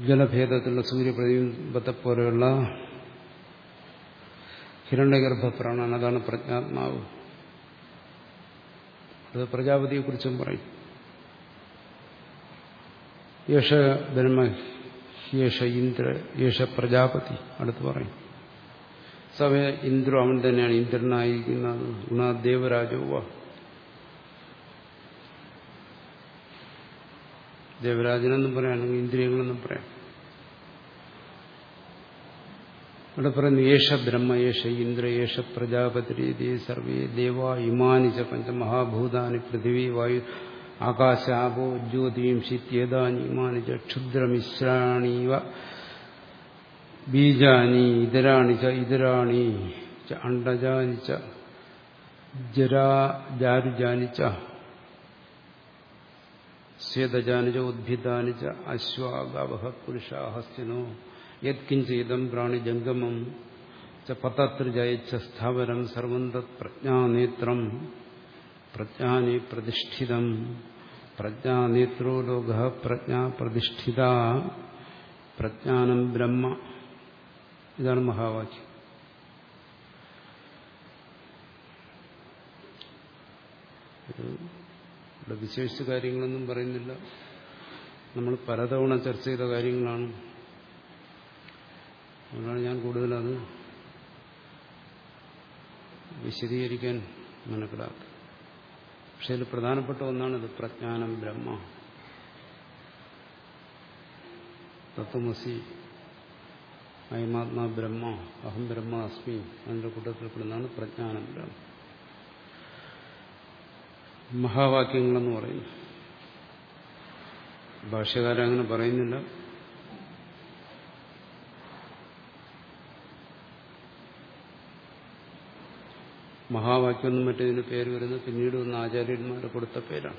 ജലഭേദത്തിലുള്ള സൂര്യപ്രതിബിംബത്തെ പോലെയുള്ള ഹിരണ്യഗർഭ പ്രാണൻ അതാണ് പ്രജ്ഞാത്മാവ്. അത് പ്രജാപതിയെക്കുറിച്ചും പറയും. യേശ ബ്രഹ്മ യേശ ഇന്ദ്ര യേശ പ്രജാപതി അടുത്ത് പറയും. സവ ഇന്ദ്രു അവൻ തന്നെയാണ്. ഇന്ദ്രനായിരിക്കുന്നത് ഗുണദേവരാജോവ. ദേവരാജനെന്നും പറയാം അല്ലെങ്കിൽ ഇന്ദ്രിയങ്ങളെന്നും പറയാം. ഇവിടെ പറയുന്നു യേശ ബ്രഹ്മ യേശ ഇന്ദ്ര യേശ പ്രജാപതി സർവേ ദേവ ഇമാനിച്ച പഞ്ചമഹാഭൂതാനി പൃഥിവി വായു ആകാശാപോ ജ്യോതിയും ശിത്യേതാനി ഇമാനി ച ക്ഷുദ്രമിശ്രാണീവ ബീജാനി ഇതരാണി ച ഇതരാണി ച അണ്ടജാനി ച ജരാ ജാരുജാനി ച സ്വേദജാനി ച ഉദ്ഭിദാനി ച അശ്വാഗാവഹ പുരുഷാഹസ്തിനോ യത്കിഞ്ചിതം പ്രാണിജംഗമം ച പതത്രിജയച്ച സ്ഥാവരം സർവം തത് പ്രജ്ഞാനേത്രം. പ്രജ്ഞാനി പ്രതിഷ്ഠിതം. പ്രജ്ഞാനേത്രോ ലോക പ്രജ്ഞാ പ്രതിഷ്ഠിത. പ്രജ്ഞാനം ബ്രഹ്മ. ഇതാണ് മഹാവാക്യം. വിശേഷിച്ച കാര്യങ്ങളൊന്നും പറയുന്നില്ല. നമ്മൾ പലതവണ ചർച്ച ചെയ്ത കാര്യങ്ങളാണ്. അതുകൊണ്ടാണ് ഞാൻ കൂടുതലത് വിശദീകരിക്കാൻ മനസ്സിലാക്കുക. പക്ഷെ ഇതിൽ പ്രധാനപ്പെട്ട ഒന്നാണിത് പ്രജ്ഞാനം ബ്രഹ്മ. തത്വമസി അയമാത്മാ ബ്രഹ്മ അഹം ബ്രഹ്മ അസ്മി അതിന്റെ കൂട്ടത്തിൽപ്പെടുന്നതാണ് പ്രജ്ഞാനം ബ്രഹ്മ. മഹാവാക്യങ്ങളെന്ന് പറയുന്നു ഭാഷകാരങ്ങനെ പറയുന്നില്ല. മഹാവാക്യം എന്നും മറ്റേതിന് പേര് വരുന്നത് പിന്നീട് വന്ന ആചാര്യന്മാരെ കൊടുത്ത പേരാണ്.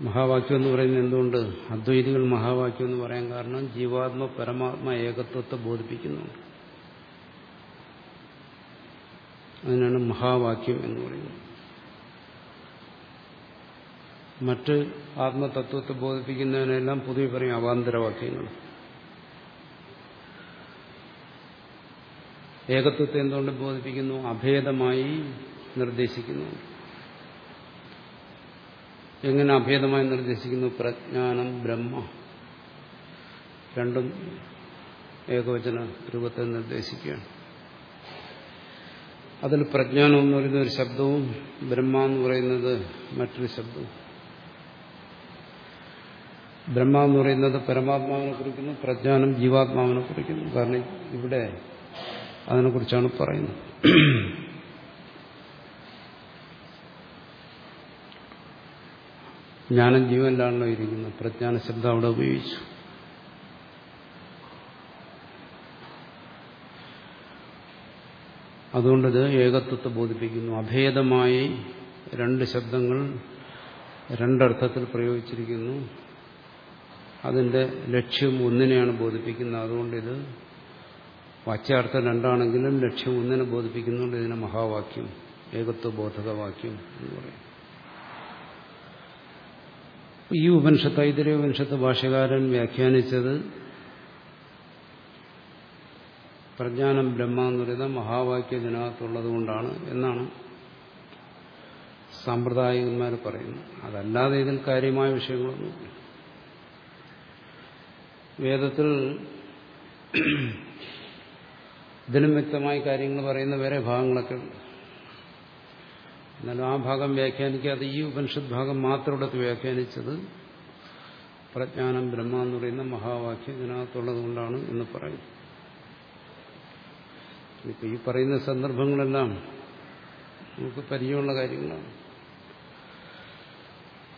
മഹാവാക്യം എന്ന് പറയുന്നത് എന്തുകൊണ്ട്? അദ്വൈതികൾ മഹാവാക്യം എന്ന് പറയാൻ കാരണം ജീവാത്മ പരമാത്മ ഏകത്വത്തെ ബോധിപ്പിക്കുന്നുണ്ട്. അതിനാണ് മഹാവാക്യം എന്ന് പറയുന്നത്. മറ്റ് ആത്മതത്വത്തെ ബോധിപ്പിക്കുന്നതിനെല്ലാം പൊതുവെ പറയും അവാന്തരവാക്യങ്ങൾ ഏകത്വത്തെ എന്തുകൊണ്ട് ബോധിപ്പിക്കുന്നു? അഭേദമായി നിർദ്ദേശിക്കുന്നു. എങ്ങനെ അഭേദമായി നിർദ്ദേശിക്കുന്നു? പ്രജ്ഞാനം ബ്രഹ്മ. രണ്ടും ഏകവചന രൂപത്തെ നിർദ്ദേശിക്കുകയാണ്. അതിൽ പ്രജ്ഞാനം എന്ന് പറയുന്ന ഒരു ശബ്ദവും ബ്രഹ്മ എന്ന് പറയുന്നത് മറ്റൊരു ശബ്ദവും. ബ്രഹ്മ എന്ന് പറയുന്നത് പരമാത്മാവിനെ കുറിക്കുന്നു പ്രജ്ഞാനം ജീവാത്മാവിനെ കുറിക്കുന്നു. കാരണം ഇവിടെ അതിനെക്കുറിച്ചാണ് പറയുന്നത്. ജ്ഞാനം ജീവനിലാണല്ലോ ഇരിക്കുന്നത്. പ്രജ്ഞാന ശബ്ദം അവിടെ ഉപയോഗിച്ചു. അതുകൊണ്ടത് ഏകത്വത്തെ ബോധിപ്പിക്കുന്നു. അഭേദമായി രണ്ട് ശബ്ദങ്ങൾ രണ്ടർത്ഥത്തിൽ പ്രയോഗിച്ചിരിക്കുന്നു. അതിന്റെ ലക്ഷ്യം ഒന്നിനെയാണ് ബോധിപ്പിക്കുന്നത്. അതുകൊണ്ട് ഇത് വാച്യാർത്ഥം രണ്ടാണെങ്കിലും ലക്ഷ്യം ഒന്നിനെ ബോധിപ്പിക്കുന്നുണ്ട്. ഇതിനെ മഹാവാക്യം ഏകത്വ ബോധക വാക്യം എന്ന് പറയും. ഈ ഉപനിഷത്ത് ഐതരീയ ഉപനിഷത്ത് ഭാഷകാരൻ വ്യാഖ്യാനിച്ചത് പ്രജ്ഞാനം ബ്രഹ്മ എന്ന് പറയുന്ന മഹാവാക്യ ഇതിനകത്തുള്ളത് കൊണ്ടാണ് എന്നാണ് സാമ്പ്രദായികന്മാർ പറയുന്നത്. അതല്ലാതെ ഇതിൽ കാര്യമായ വിഷയങ്ങളൊന്നുമില്ല. വേദത്തിൽ ഇതിലും വ്യക്തമായ കാര്യങ്ങൾ പറയുന്ന വേറെ ഭാഗങ്ങളൊക്കെ ഉണ്ട്. എന്നാലും ആ ഭാഗം വ്യാഖ്യാനിക്കാതെ ഈ ഉപനിഷത്ത് ഭാഗം മാത്രം എടുത്ത് വ്യാഖ്യാനിച്ചത് പ്രജ്ഞാനം ബ്രഹ്മ എന്ന് പറയുന്ന മഹാവാക്യം ഇതിനകത്തുള്ളത് കൊണ്ടാണ് എന്ന് പറയുന്നത് ഇപ്പൊ ഈ പറയുന്ന സന്ദർഭങ്ങളെല്ലാം നമുക്ക് പരിചയമുള്ള കാര്യങ്ങളാണ്.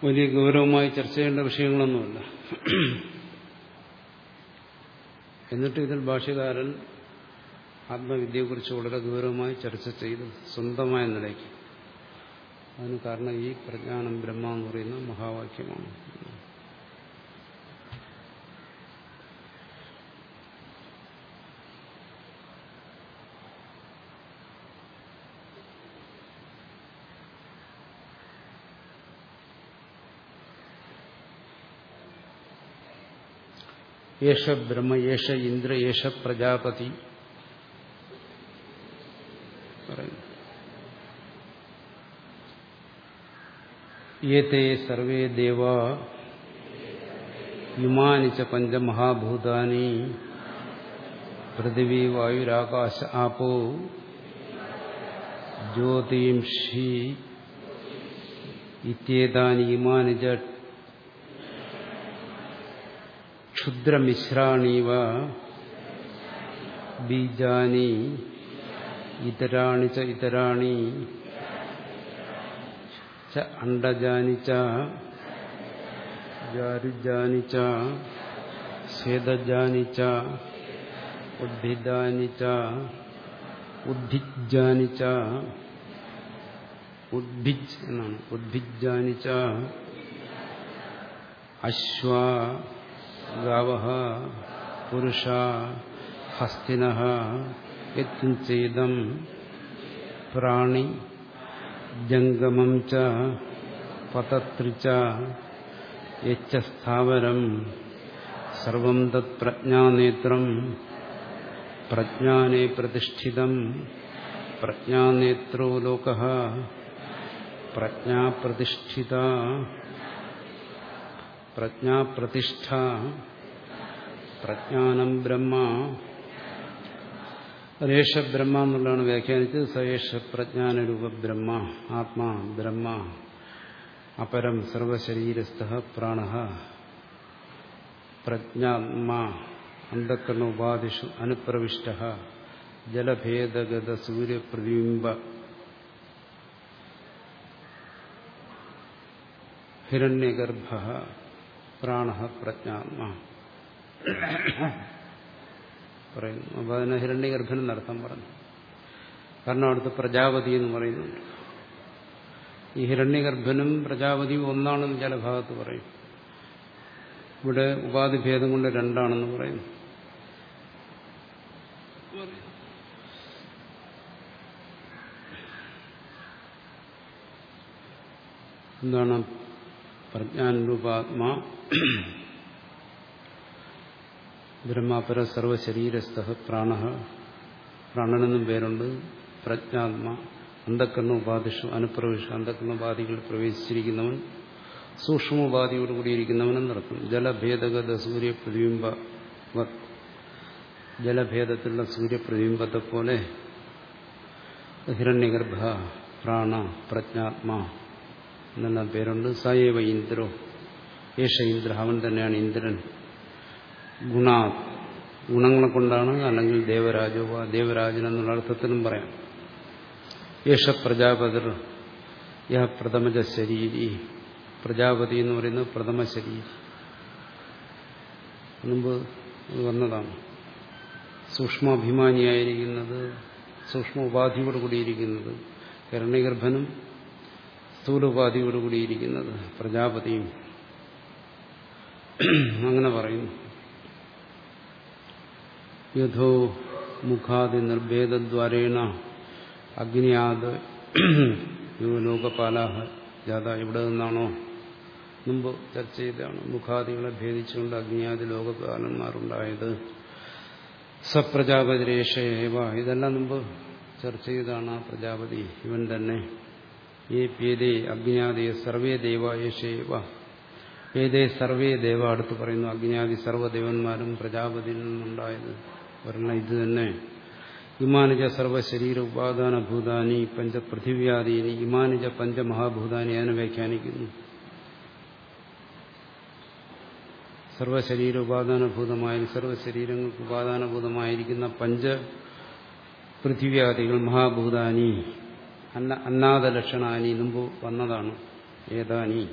വലിയ ഗൗരവമായി ചർച്ച ചെയ്യേണ്ട വിഷയങ്ങളൊന്നുമല്ല. എന്നിട്ട് ഇതിൽ ഭാഷ്യകാരൻ ആത്മവിദ്യയെക്കുറിച്ച് വളരെ ഗൗരവമായി ചർച്ച ചെയ്ത് സ്വന്തമായ നിലയ്ക്ക്. അതിന് കാരണം ഈ പ്രജ്ഞാനം ബ്രഹ്മ എന്ന് പറയുന്ന മഹാവാക്യമാണ്. യേശ ബ്രഹ്മ യേശ ഇന്ദ്ര യേശ പ്രജാപതി. ഏതേ സർവേ ദേവ യുമാനി ച പഞ്ചമഹാഭൂതാനി പൃഥിവി വായുരാകാശ ആപോ ജ്യോതിംഷി ഇത്യേതാനി ഇമാനി ച ക്ഷുദ്രമിശ്രാണീവ ബീജാനി ഇതരാണി ച ഇതരാണി ച അണ്ടജാനി ച ജാരുജാനി ച സ്വേദജാനി ച ഉദ്ഭിദാനി ച ഉദ്ഭിജാനി ച ഉദ്ഭിജ് എന്നാണ്. ഉദ്ഭിജാനി ച അശ്വ ഗാവ പുരുഷ ഹസ്തിന യത്കിഞ്ചേദം പ്രാണി ജംഗമം ച പതത്രി ച യച്ച സർവം തത് പ്രജ്ഞാനേത്രം. പ്രജ്ഞാനേ പ്രതിഷ്ഠിതം. പ്രജ്ഞാനേത്രോ ലോക. പ്രജ്ഞാപ്രതിഷ്ഠിത. പ്രജ്ഞാപ്രതിഷ്ഠ. പ്രജ്ഞാനം ബ്രഹ്മ. രേഷ ബ്രഹ്മ എന്നുള്ളതാണ് വ്യാഖ്യാനിച്ചത്. സയേഷ പ്രജ്ഞാനരൂപ ബ്രഹ്മ ആത്മാ ബ്രഹ്മ അപരം സർവശരീരസ്ഥ പ്രാണ പ്രജ്ഞാത്മാ അന്ധക്കരണോപാധിഷു അനുപ്രവിഷ്ട ജലഭേദഗത സൂര്യപ്രതിബിംബ ഹിരണ്യഗർഭ പ്രാണ പ്രജ്ഞാത്മാ പറയുന്നു. അപ്പൊ അതിന് ഹിരണ്യഗർഭൻ എന്നർത്ഥം പറഞ്ഞു. കാരണം അവിടുത്തെ പ്രജാപതി എന്ന് പറയുന്നുണ്ട്. ഈ ഹിരണ്യഗർഭനും പ്രജാപതിയും ഒന്നാണെന്ന് ചില ഭാഗത്ത് പറയും. ഇവിടെ ഉപാധി ഭേദം കൊണ്ട് രണ്ടാണെന്ന് പറയുന്നു എന്താണ്? പ്രജ്ഞാനരൂപാത്മാ ബ്രഹ്മാപര സർവശരീരസ്ഥ പ്രാണ. പ്രാണനെന്നും പേരുണ്ട്. പ്രജ്ഞാത്മ. അന്ധക്കരണ ഉപാധിഷു അനുപ്രവേശ അന്ധക്കരണ ഉപാധികളിൽ പ്രവേശിച്ചിരിക്കുന്നവൻ സൂക്ഷ്മോപാധിയോട് കൂടിയിരിക്കുന്നവനും നടക്കും ജലഭേദഗത സൂര്യപ്രതിബിംബ ജലഭേദത്തിലുള്ള സൂര്യപ്രതിബിംബത്തെ പോലെ ഹിരണ്യഗർഭ പ്രാണ പ്രജ്ഞാത്മാ എന്നെല്ലാം പേരുണ്ട്. സയേവ ഇന്ദ്രോ. യേശ ഇന്ദ്ര അവൻ തന്നെയാണ് ഇന്ദ്രൻ. ഗുണാ ഗുണങ്ങളെ കൊണ്ടാണ് അല്ലെങ്കിൽ ദേവരാജോവ ദേവരാജൻ എന്നുള്ള അർത്ഥത്തിലും പറയാം. യേശ പ്രജാപതിർ യഹ പ്രഥമജ ശരീരി. പ്രജാപതി എന്ന് പറയുന്നത് പ്രഥമ ശരീരി. മുമ്പ് വന്നതാണ്. സൂക്ഷ്മാഭിമാനിയായിരിക്കുന്നത് സൂക്ഷ്മ ഉപാധിയോട് കൂടിയിരിക്കുന്നത് ഹിരണ്യഗർഭനും സ്ഥൂലോപാധിയോട് കൂടിയിരിക്കുന്നത് പ്രജാപതിയും. അങ്ങനെ പറയുന്നു. യഥോ മുഖാദി നിർഭേദദ്വാരേണ അഗ്നിയാത് ലോകപാലാഹ ജാഥ ഇവിടെ നിന്നാണോ? മുമ്പ് ചർച്ച ചെയ്താണ് മുഖാദികളെ ഭേദിച്ചുകൊണ്ട് അഗ്നിയാദി ലോകപാലന്മാരുണ്ടായത്. സപ്രജാപതിരേഷേവ ഇതെല്ലാം മുമ്പ് ചർച്ച ചെയ്താണ് ആ പ്രജാപതി. ഇവൻ തന്നെ. ഈ പേദേ അഗ്നിയാദേ സർവേ ദേവ യേശേവ പേദേ സർവേ ദേവ അടുത്ത് പറയുന്നു. അഗ്നിയാദി സർവദേവന്മാരും പ്രജാപതിയിൽ നിന്നുണ്ടായത്. ഒരെണ്ണം ഇത് തന്നെ. ഇമാനിജ സർവശരീര ഉപാദാന ഭൂതാനി പഞ്ചപൃഥിവ്യാദീനി ഇമാനിജ പഞ്ചമഹാഭൂതാനി അതിനെ വ്യാഖ്യാനിക്കുന്നു. സർവശരീര ഉപാദാനഭൂതമായ സർവശരീരങ്ങൾക്ക് ഉപാദാനഭൂതമായിരിക്കുന്ന പഞ്ച പൃഥിവ്യാദികൾ മഹാഭൂതാനി. അന്ന അന്നാദലക്ഷണാനി മുമ്പ് വന്നതാണ് ഏതാനി.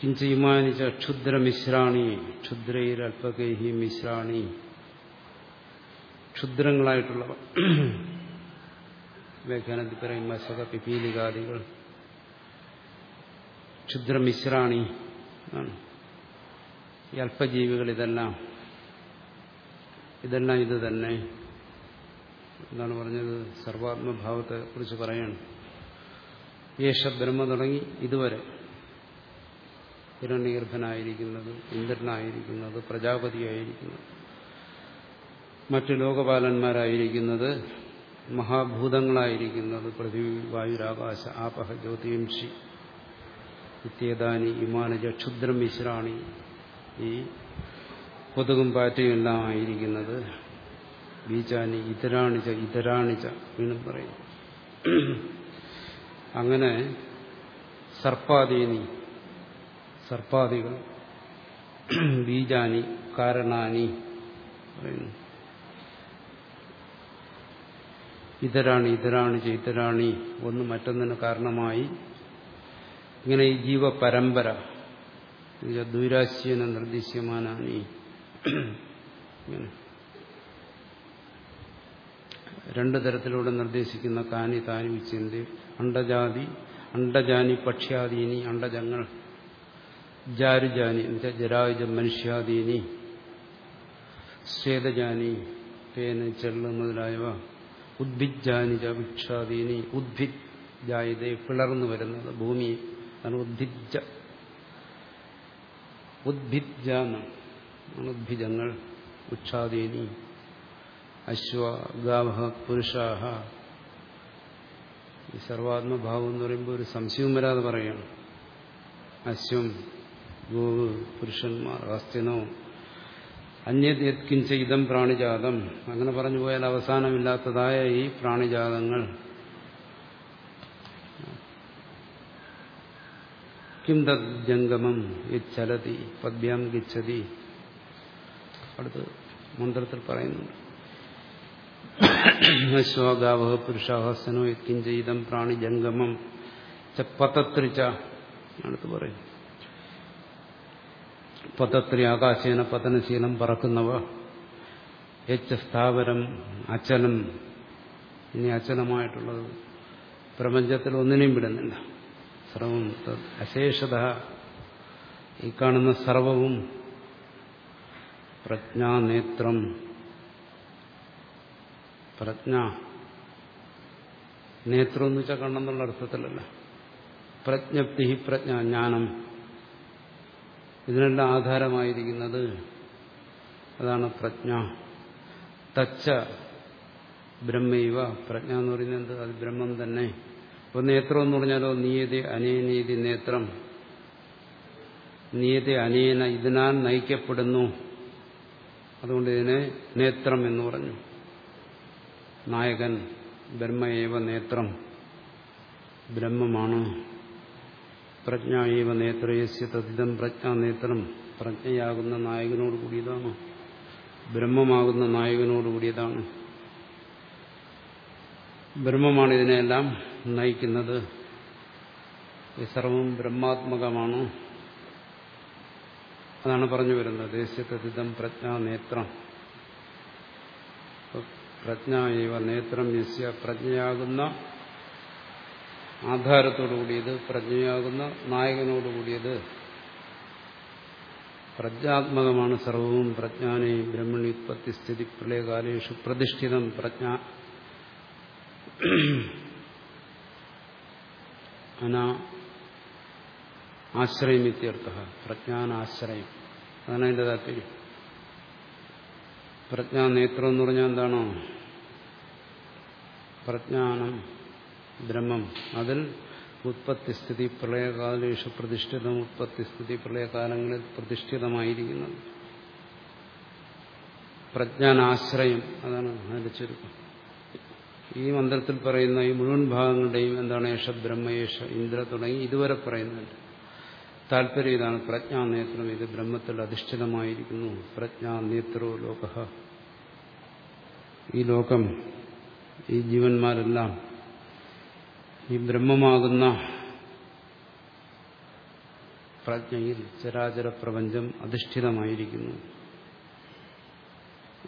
കിഞ്ചിമാനിച്ച ക്ഷുദ്രമിശ്രാണി അല്പകേഹി മിശ്രാണി. ക്ഷുദ്രങ്ങളായിട്ടുള്ളവ. വ്യാഖ്യാനത്തിൽ പറയും മശക പിപീലികാദികൾ ക്ഷുദ്രമിശ്രാണി ആണ് ഈ അല്പജീവികൾ ഇതെല്ലാം ഇതെല്ലാം ഇത് തന്നെ എന്താണ് പറഞ്ഞത്. സർവാത്മഭാവത്തെ കുറിച്ച് പറയാണ്. യേശ ബ്രഹ്മ തുടങ്ങി ഇതുവരെ ഹിരണ്യഗർഭനായിരിക്കുന്നത് ഇന്ദ്രനായിരിക്കുന്നത് പ്രജാപതിയായിരിക്കുന്നത്. മറ്റു ലോകപാലന്മാരായിരിക്കുന്നത് മഹാഭൂതങ്ങളായിരിക്കുന്നത് പൃഥ്വി വായുരാകാശ ആപഹ ജ്യോതിംഷി ഇത്യേതാനി ഇമാനജ ക്ഷുദ്രം മിശ്രാണി ഈ കൊതുകും പാറ്റയും എല്ലാം ആയിരിക്കുന്നത് ബീജാനി ഇതരാണിച്ച ഇതരാണിച്ച വീണ്ടും പറയും. അങ്ങനെ സർപ്പാദീനി സർപ്പാദികൾ ബീജാനി കാരണാനി പറയുന്നു. ഇതരാണി ഇതരാണി ചൈതരാണി ഒന്ന് മറ്റൊന്നിന് കാരണമായി. ഇങ്ങനെ ഈ ജീവപരമ്പര ദൂരാശ്യന നിർദ്ദേശ്യമാനാണി രണ്ടു തരത്തിലൂടെ നിർദ്ദേശിക്കുന്ന കാനി താനി ചിന്തി അണ്ടജാതി അണ്ടജാനി പക്ഷ്യാദീനി അണ്ടജങ്ങൾ ജാരുജാനി എന്നുവെച്ചാൽ ജരായുജ മനുഷ്യാദീനി ശ്വേതജാനി പേന് ചെള്ള് മുതലായവ ഉദ്ഭിജാനി വിക്ഷാദീനി ഉദ്ഭിജ് പിളർന്നു വരുന്നത് ഭൂമി. അതാണ് ഉദ്ഭിജ ഉദ്ഭിജ ഉദ്ഭിജങ്ങൾ. ഉച്ഛാദീനി അശ്വ ഗാവഹ പുരുഷാഹ. ഈ സർവാത്മഭാവം എന്ന് പറയുമ്പോൾ ഒരു സംശയവും വരാതെ പറയണം അശ്വം ഗോവ് പുരുഷന്മാർ ഹസ്തിനോ അന്യത്കിഞ്ച ഇതം പ്രാണിജാതം. അങ്ങനെ പറഞ്ഞു പോയാൽ അവസാനമില്ലാത്തതായ ഈ പ്രാണിജാതങ്ങൾ. കിം തജ്ജംഗമം ചലതി പദ്ഭ്യാം ഗച്ഛതി. അടുത്ത് മന്ത്രത്തിൽ പറയുന്നുണ്ട്. അശ്വഗാവ പുരുഷാഹസനോ യത്കിഞ്ചയിതം പ്രാണിജംഗമം ച പതത്രിച്ച അടുത്ത് പറയും പതത്രി ആകാശേന പതനശീലം പറക്കുന്നവ. യച്ച സ്ഥാവരം അചലം ഇനി അചലമായിട്ടുള്ളത് പ്രപഞ്ചത്തിൽ ഒന്നിനെയും വിടുന്നില്ല. സർവം അശേഷത. ഈ കാണുന്ന സർവവും പ്രജ്ഞാനേത്രം പ്രജ്ഞ നേത്രം എന്ന് വെച്ചാൽ കണ്ണെന്നുള്ള അർത്ഥത്തിലല്ല. പ്രജ്ഞപ്തി പ്രജ്ഞ ജ്ഞാനം. ഇതിനെല്ലാം ആധാരമായിരിക്കുന്നത് അതാണ് പ്രജ്ഞ. തച്ച ബ്രഹ്മൈവ. പ്രജ്ഞ എന്ന് പറയുന്നത് അത് ബ്രഹ്മം തന്നെ. അപ്പോൾ നേത്രം എന്ന് പറഞ്ഞാലോ നീയതി അനേനീതി നേത്രം. നീയതി അനേന ഇതിനാൽ നയിക്കപ്പെടുന്നു. അതുകൊണ്ട് ഇതിനെ നേത്രം എന്ന് പറഞ്ഞു. നായകൻ ബ്രഹ്മയേവ നേത്രം. ബ്രഹ്മമാണ്. പ്രജ്ഞായേവ നേത്രയസ്യ തദ്ദം പ്രജ്ഞാനേത്രം പ്രജ്ഞയാകുന്ന നായകനോട് കൂടിയതാണ്. ബ്രഹ്മമാകുന്ന നായകനോട് കൂടിയതാണ്. ബ്രഹ്മമാണ് ഇതിനെല്ലാം നയിക്കുന്നത്. സർവം ബ്രഹ്മാത്മകമാണ്. അതാണ് പറഞ്ഞു വരുന്നത്. ദേശത്തതിതം പ്രജ്ഞാനേത്രം പ്രജ്ഞായവ നേത്രം യസ്യ പ്രജ്ഞയാകുന്ന ആധാരത്തോടുകൂടിയത് പ്രജ്ഞയാകുന്ന നായകനോടുകൂടിയത്. പ്രജ്ഞാത്മകമാണ് സർവവും പ്രജ്ഞാനെ ബ്രഹ്മണി ഉത്പത്തി സ്ഥിതി പ്രളയകാലേഷു പ്രതിഷ്ഠിതം പ്രജ്ഞ. ആശ്രയം ഇത്യർത്ഥ പ്രജ്ഞാനാശ്രയം. അതാണ് അതിന്റെ താല്പര്യം. പ്രജ്ഞാനേത്രം എന്ന് പറഞ്ഞാൽ എന്താണോ? പ്രജ്ഞാനം. ബ്രഹ്മം. അതിൽ ഉത്പത്തിസ്ഥിതി പ്രളയകാലേഷു പ്രതിഷ്ഠിതം ഉത്പത്തിസ്ഥിതി പ്രളയകാലങ്ങളിൽ പ്രതിഷ്ഠിതമായിരിക്കുന്നത്. പ്രജ്ഞാനാശ്രയം അതാണ് അതിന്റെ ചുരുക്കം. ഈ മന്ത്രത്തിൽ പറയുന്ന ഈ മുഴുവൻ ഭാഗങ്ങളുടെയും എന്താണ് യേശ ബ്രഹ്മയേശ ഇന്ദ്ര തുടങ്ങി ഇതുവരെ പറയുന്നുണ്ട്. താല്പര്യം ഇതാണ് പ്രജ്ഞാനേത്രം ഇത് ബ്രഹ്മത്തിൽ അധിഷ്ഠിതമായിരിക്കുന്നു. പ്രജ്ഞാനേത്രോ ലോക. ഈ ലോകം ഈ ജീവന്മാരെല്ലാം ഈ ബ്രഹ്മമാകുന്ന പ്രജ്ഞയിൽ ചരാചര പ്രപഞ്ചം അധിഷ്ഠിതമായിരിക്കുന്നു.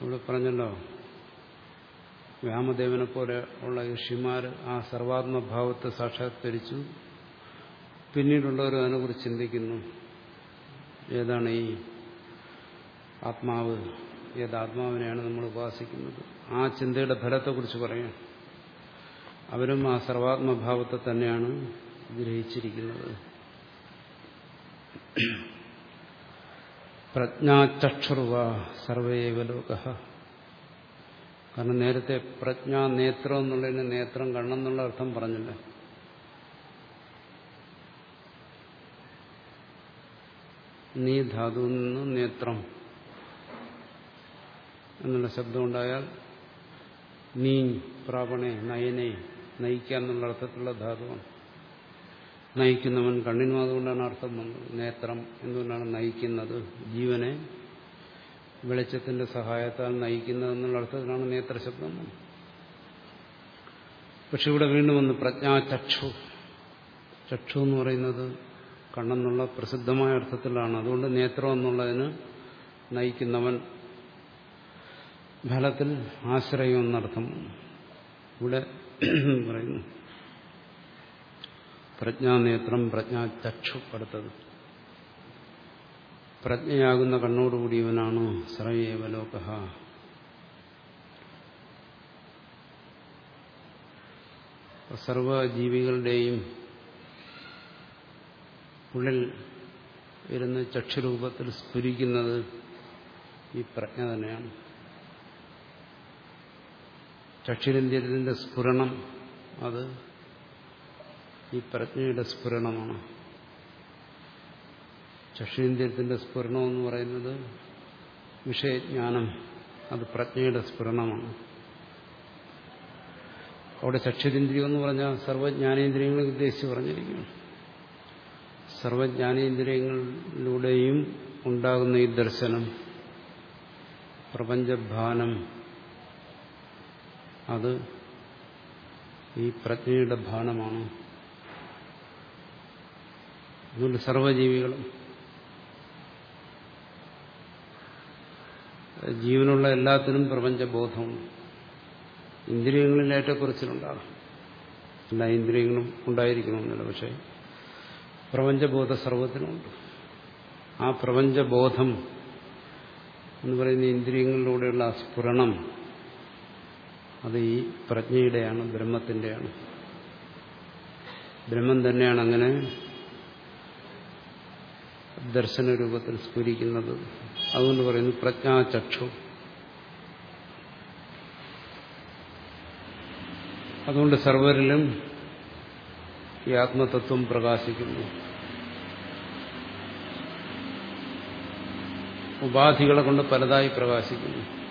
ഇവിടെ പറഞ്ഞല്ലോ വ്യാമദേവനെ പോലെ ഉള്ള ഋഷിമാർ ആ സർവാത്മഭാവത്തെ സാക്ഷാത്കരിച്ചു. പിന്നീടുള്ളവർ അതിനെക്കുറിച്ച് ചിന്തിക്കുന്നു. ഏതാണ് ഈ ആത്മാവ്? ഏത് ആത്മാവിനെയാണ് നമ്മൾ ഉപാസിക്കുന്നത്? ആ ചിന്തയുടെ ഫലത്തെക്കുറിച്ച് പറയാം. അവരും ആ സർവാത്മഭാവത്തെ തന്നെയാണ് ഗ്രഹിച്ചിരിക്കുന്നത്. പ്രജ്ഞാചക്ഷുർവ സർവേവ ലോക. കാരണം നേരത്തെ പ്രജ്ഞാ നേത്രം എന്നുള്ളതിന് നേത്രം കണ്ണെന്നുള്ള അർത്ഥം പറഞ്ഞില്ല? നീ ധാതു നിന്ന് നേത്രം എന്നുള്ള ശബ്ദമുണ്ടായാൽ നീ പ്രാപണേ നയനെ നയിക്കുക എന്നുള്ള അർത്ഥത്തിലുള്ള ധാതുവാണ്. നയിക്കുന്നവൻ കണ്ണിനും അതുകൊണ്ടാണ് അർത്ഥം വന്നത്. നേത്രം എന്തുകൊണ്ടാണ് നയിക്കുന്നത്? ജീവനെ വെളിച്ചത്തിന്റെ സഹായത്താൽ നയിക്കുന്നതെന്നുള്ള അർത്ഥത്തിലാണ് അർത്ഥത്തിലാണ് നേത്രശബ്ദം പക്ഷെ ഇവിടെ വീണ്ടും വന്ന് പ്രജ്ഞാചക്ഷു ചക്ഷു. എന്ന് പറയുന്നത് കണ്ണെന്നുള്ള പ്രസിദ്ധമായ അർത്ഥത്തിലാണ്. അതുകൊണ്ട് നേത്രം എന്നുള്ളതിന് നയിക്കുന്നവൻ ഫലത്തിൽ ആശ്രയം എന്നർത്ഥം ഇവിടെ പറയുന്നു. പ്രജ്ഞാനേത്രം പ്രജ്ഞാചക്ഷു അടുത്തത് പ്രജ്ഞയാകുന്ന കണ്ണോടുകൂടിയവനാണ് സർവേവലോക സർവ സർവജീവികളുടെയും ഉള്ളിൽ ഇരുന്ന് ചക്ഷുരൂപത്തിൽ സ്ഫുരിക്കുന്നത് ഈ പ്രജ്ഞ തന്നെയാണ്. ചക്ഷുരന്ത്യത്തിന്റെ സ്ഫുരണം അത് ഈ പ്രജ്ഞയുടെ സ്ഫുരണമാണ്. ചക്ഷുരന്ത്യത്തിന്റെ സ്ഫുരണം എന്ന് പറയുന്നത് വിഷയജ്ഞാനം അത് പ്രജ്ഞയുടെ സ്ഫുരണമാണ്. അവിടെ ചക്ഷുരേന്ദ്രിയം എന്ന് പറഞ്ഞാൽ സർവജ്ഞാനേന്ദ്രിയങ്ങളെ ഉദ്ദേശിച്ച് പറഞ്ഞിരിക്കുന്നു. സർവജ്ഞാനേന്ദ്രിയങ്ങളിലൂടെയും ഉണ്ടാകുന്ന ഈ ദർശനം പ്രപഞ്ചഭാനം അത് ഈ പ്രജ്ഞയുടെ ഭാനമാണ്. അതുകൊണ്ട് സർവജീവികളും ജീവനുള്ള എല്ലാത്തിനും പ്രപഞ്ചബോധമുണ്ട് ഇന്ദ്രിയങ്ങളിൽ ഏറ്റക്കുറച്ചിലുണ്ടാകും എല്ലാ ഇന്ദ്രിയങ്ങളും ഉണ്ടായിരിക്കണമെന്നില്ല പക്ഷെ പ്രപഞ്ചബോധ സർവത്തിനുണ്ട് ആ പ്രപഞ്ചബോധം എന്ന് പറയുന്ന ഇന്ദ്രിയങ്ങളിലൂടെയുള്ള സ്ഫുരണം അത് ഈ പ്രജ്ഞയുടെയാണ് ബ്രഹ്മത്തിന്റെയാണ് ബ്രഹ്മം തന്നെയാണ് അങ്ങനെ ദർശന രൂപത്തിൽ സ്ഫുരിക്കുന്നത്. അതുകൊണ്ട് പറയുന്നു പ്രജ്ഞാചക്ഷു അതുകൊണ്ട് സർവരിലും ഈ ആത്മതത്വം പ്രകാശിക്കുന്നു. ഉപാധികളെ കൊണ്ട് പലതായി പ്രകാശിക്കുന്നു.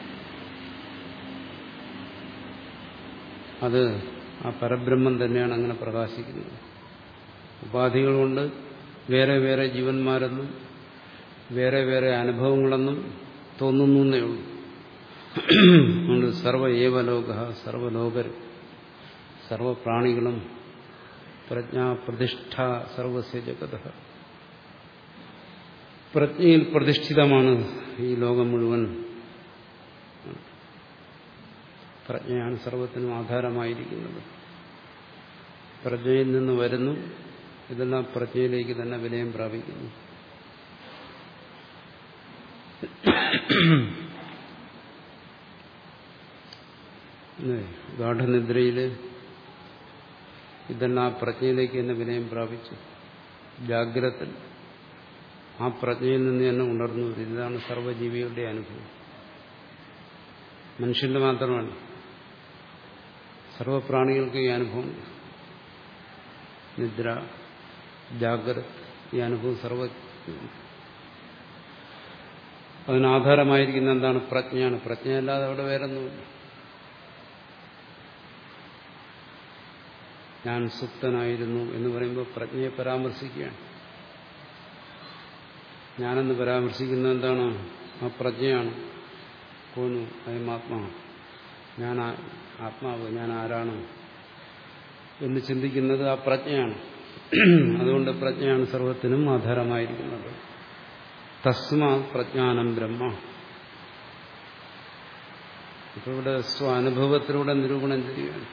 അത് ആ പരബ്രഹ്മം തന്നെയാണ് അങ്ങനെ പ്രകാശിക്കുന്നത്. ഉപാധികൾ കൊണ്ട് വേറെ വേറെ ജീവന്മാരെന്നും വേറെ വേറെ അനുഭവങ്ങളെന്നും തോന്നുന്നു എന്നേ ഉള്ളൂ. അതുകൊണ്ട് സർവ ഏവലോക സർവലോകർ സർവപ്രാണികളും പ്രജ്ഞാപ്രതിഷ്ഠ സർവസ്യ ജഗത. പ്രജ്ഞയിൽ പ്രതിഷ്ഠിതമാണ് ഈ ലോകം മുഴുവൻ. പ്രജ്ഞയാണ് സർവത്തിനും ആധാരമായിരിക്കുന്നത്. പ്രജ്ഞയിൽ നിന്ന് വരുന്നു ഇതെല്ലാം പ്രജ്ഞയിലേക്ക് തന്നെ വിലയം പ്രാപിക്കുന്നു. ഗാഠനിദ്രയിൽ ഇതെല്ലാം ആ പ്രജ്ഞയിലേക്ക് തന്നെ വിനയം പ്രാപിച്ചു. ജാഗ്രത ആ പ്രജ്ഞയിൽ നിന്ന് തന്നെ ഉണർന്നു. ഇതാണ് സർവജീവികളുടെ അനുഭവം. മനുഷ്യന്റെ മാത്രമല്ല സർവപ്രാണികൾക്ക് ഈ അനുഭവം നിദ്ര ജാഗ്രത ഈ അനുഭവം സർവ അതിനാധാരമായിരിക്കുന്ന എന്താണ് പ്രജ്ഞയാണ്. പ്രജ്ഞയല്ലാതെ അവിടെ വേറൊന്നുമില്ല. ഞാൻ സുപ്തനായിരുന്നു എന്ന് പറയുമ്പോൾ പ്രജ്ഞയെ പരാമർശിക്കുകയാണ്. ഞാനെന്ന് പരാമർശിക്കുന്നത് എന്താണ്? ആ പ്രജ്ഞയാണ്. കോനു അയമാത്മാ ഞാൻ ആത്മാവ് ഞാൻ ആരാണ് എന്ന് ചിന്തിക്കുന്നത് ആ പ്രജ്ഞയാണ്. അതുകൊണ്ട് പ്രജ്ഞയാണ് സർവത്തിനും ആധാരമായിരിക്കുന്നത്. തസ്മാ പ്രജ്ഞാനം ബ്രഹ്മ. ഇപ്പൊ ഇവിടെ സ്വാനുഭവത്തിലൂടെ നിരൂപണം ചെയ്യുകയാണ്.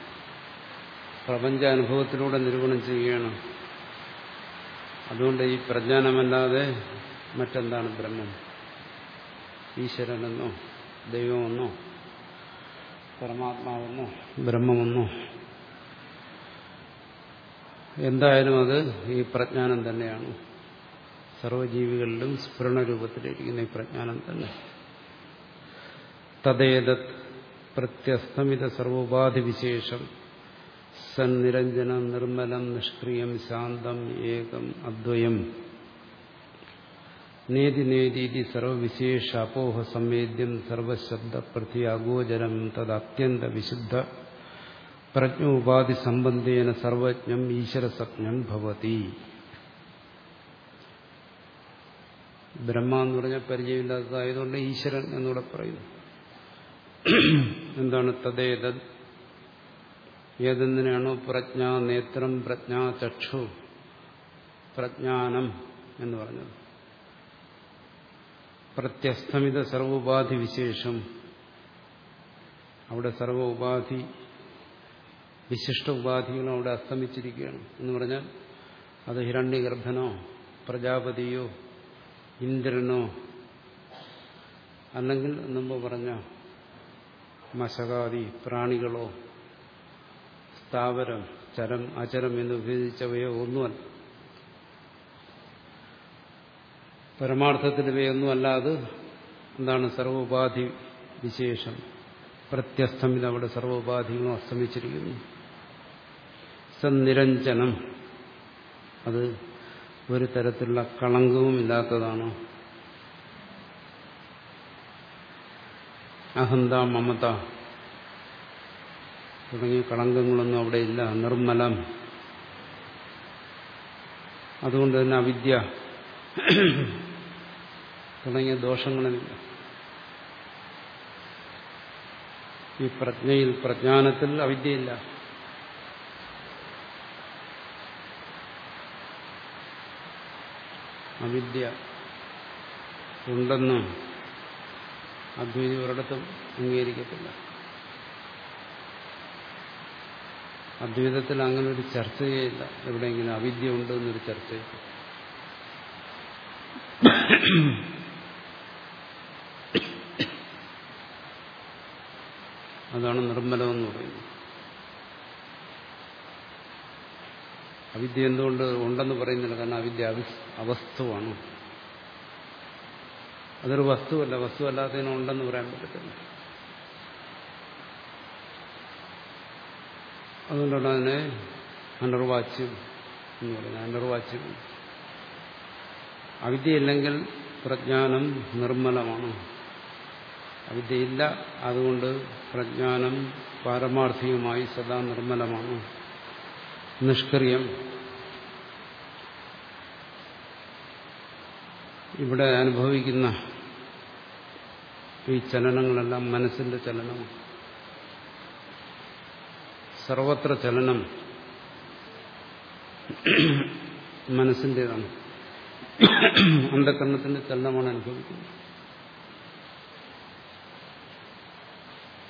പ്രപഞ്ചാനുഭവത്തിലൂടെ നിരൂപണം ചെയ്യുകയാണ്. അതുകൊണ്ട് ഈ പ്രജ്ഞാനമല്ലാതെ മറ്റെന്താണ് ബ്രഹ്മം? ഈശ്വരനെന്നോ ദൈവമെന്നോ പരമാത്മാവെന്നോ ബ്രഹ്മമെന്നോ. എന്തായാലും അത് ഈ പ്രജ്ഞാനം തന്നെയാണ്. സർവജീവികളിലും സ്ഫുരണരൂപത്തിലിരിക്കുന്ന ഈ പ്രജ്ഞാനം തന്നെ. തദ്ദേതത് പ്രത്യസ്തമിത സർവോപാധി വിശേഷം സന്നിരഞ്ജനം നിർമ്മലം നിഷ്ക്രിയം ശാന്തം ഏകം അദ്വയം. നേതി നേതീതി സർവവിശേഷ അപോഹ സംവേദ്യം സർവശബ്ദ പ്രത്യാഗോചരം തത് അത്യന്ത വിശുദ്ധ പ്രജ്ഞോപാധി സംബന്ധേന സർവജ്ഞം ഈശ്വരസജ്ഞം ഭവതി. ബ്രഹ്മ എന്ന് പറഞ്ഞാൽ പരിചയമില്ലാത്തതായതുകൊണ്ട് ഈശ്വരൻ എന്നൂടെ പറയുന്നു. എന്താണ് തദ്ദേതത് ഏതെന്തിനാണോ പ്രജ്ഞ നേത്രം പ്രജ്ഞാ ചക്ഷു പ്രജ്ഞാനം എന്ന് പറഞ്ഞത്. പ്രത്യസ്തമിത സർവോപാധി വിശേഷം. അവിടെ സർവ ഉപാധി വിശിഷ്ട ഉപാധികളും അവിടെ അസ്തമിച്ചിരിക്കുകയാണ്. എന്ന് പറഞ്ഞാൽ അത് ഹിരണ്യഗർഭനോ പ്രജാപതിയോ ഇന്ദ്രനോ അല്ലെങ്കിൽ മുമ്പ് പറഞ്ഞ മശകാദി പ്രാണികളോ സ്ഥാവരം ചരം അചരം എന്ന് വിഭജിച്ചവയോ ഒന്നുമല്ല. പരമാർത്ഥത്തിൽ ഇവയൊന്നുമല്ല അത് എന്താണ് സർവോപാധി വിശേഷം? പ്രത്യസ്തമിത അവിടെ സർവോപാധികളും അസ്തമിച്ചിരിക്കുന്നു. സന്നിരഞ്ജനം. അത് ഒരു തരത്തിലുള്ള കളങ്കവും ഇല്ലാത്തതാണ് അഹന്ത മമത. തുടങ്ങിയ കളങ്കങ്ങളൊന്നും അവിടെ ഇല്ല. നിർമ്മലം. അതുകൊണ്ട് തന്നെ അവിദ്യ. തുടങ്ങിയ ദോഷങ്ങളുമില്ല ഈ പ്രജ്ഞയിൽ പ്രജ്ഞാനത്തിൽ അവിദ്യയില്ല. അവിദ്യ ഉണ്ടെന്ന് അദ്വൈതി ഒരിടത്തും അംഗീകരിക്കത്തില്ല. അദ്വൈതത്തിൽ അങ്ങനെ ഒരു ചർച്ചയേയില്ല എവിടെയെങ്കിലും അവിദ്യ ഉണ്ടെന്നൊരു ചർച്ചയില്ല അതാണ് നിർമ്മലമെന്ന് പറയുന്നത്. അവിദ്യ എന്തുകൊണ്ട് ഉണ്ടെന്ന് പറയുന്നില്ല കാരണം അവിദ്യ അവസ്തുവാണ്. അതൊരു വസ്തുവല്ല വസ്തുവല്ലാത്തതിന് ഉണ്ടെന്ന് പറയാൻ പറ്റത്തില്ല. അതുകൊണ്ടാണ് അതിനെ അനർവാച്യം എന്ന് പറയുന്നത്. അനർവാച്യം. അവിദ്യയില്ലെങ്കിൽ പ്രജ്ഞാനം നിർമ്മലമാണ്. അവിദ്യയില്ല. അതുകൊണ്ട് പ്രജ്ഞാനം പാരമാർത്ഥികമായി സദാ നിർമ്മലമാണ്. നിഷ്ക്രിയം. ഇവിടെ അനുഭവിക്കുന്ന ഈ ചലനങ്ങളെല്ലാം മനസ്സിന്റെ ചലനം. സർവത്ര ചലനം മനസ്സിന്റെതാണ് അന്ധകരണത്തിന്റെ ചലനമാണ് അനുഭവിക്കുന്നത്.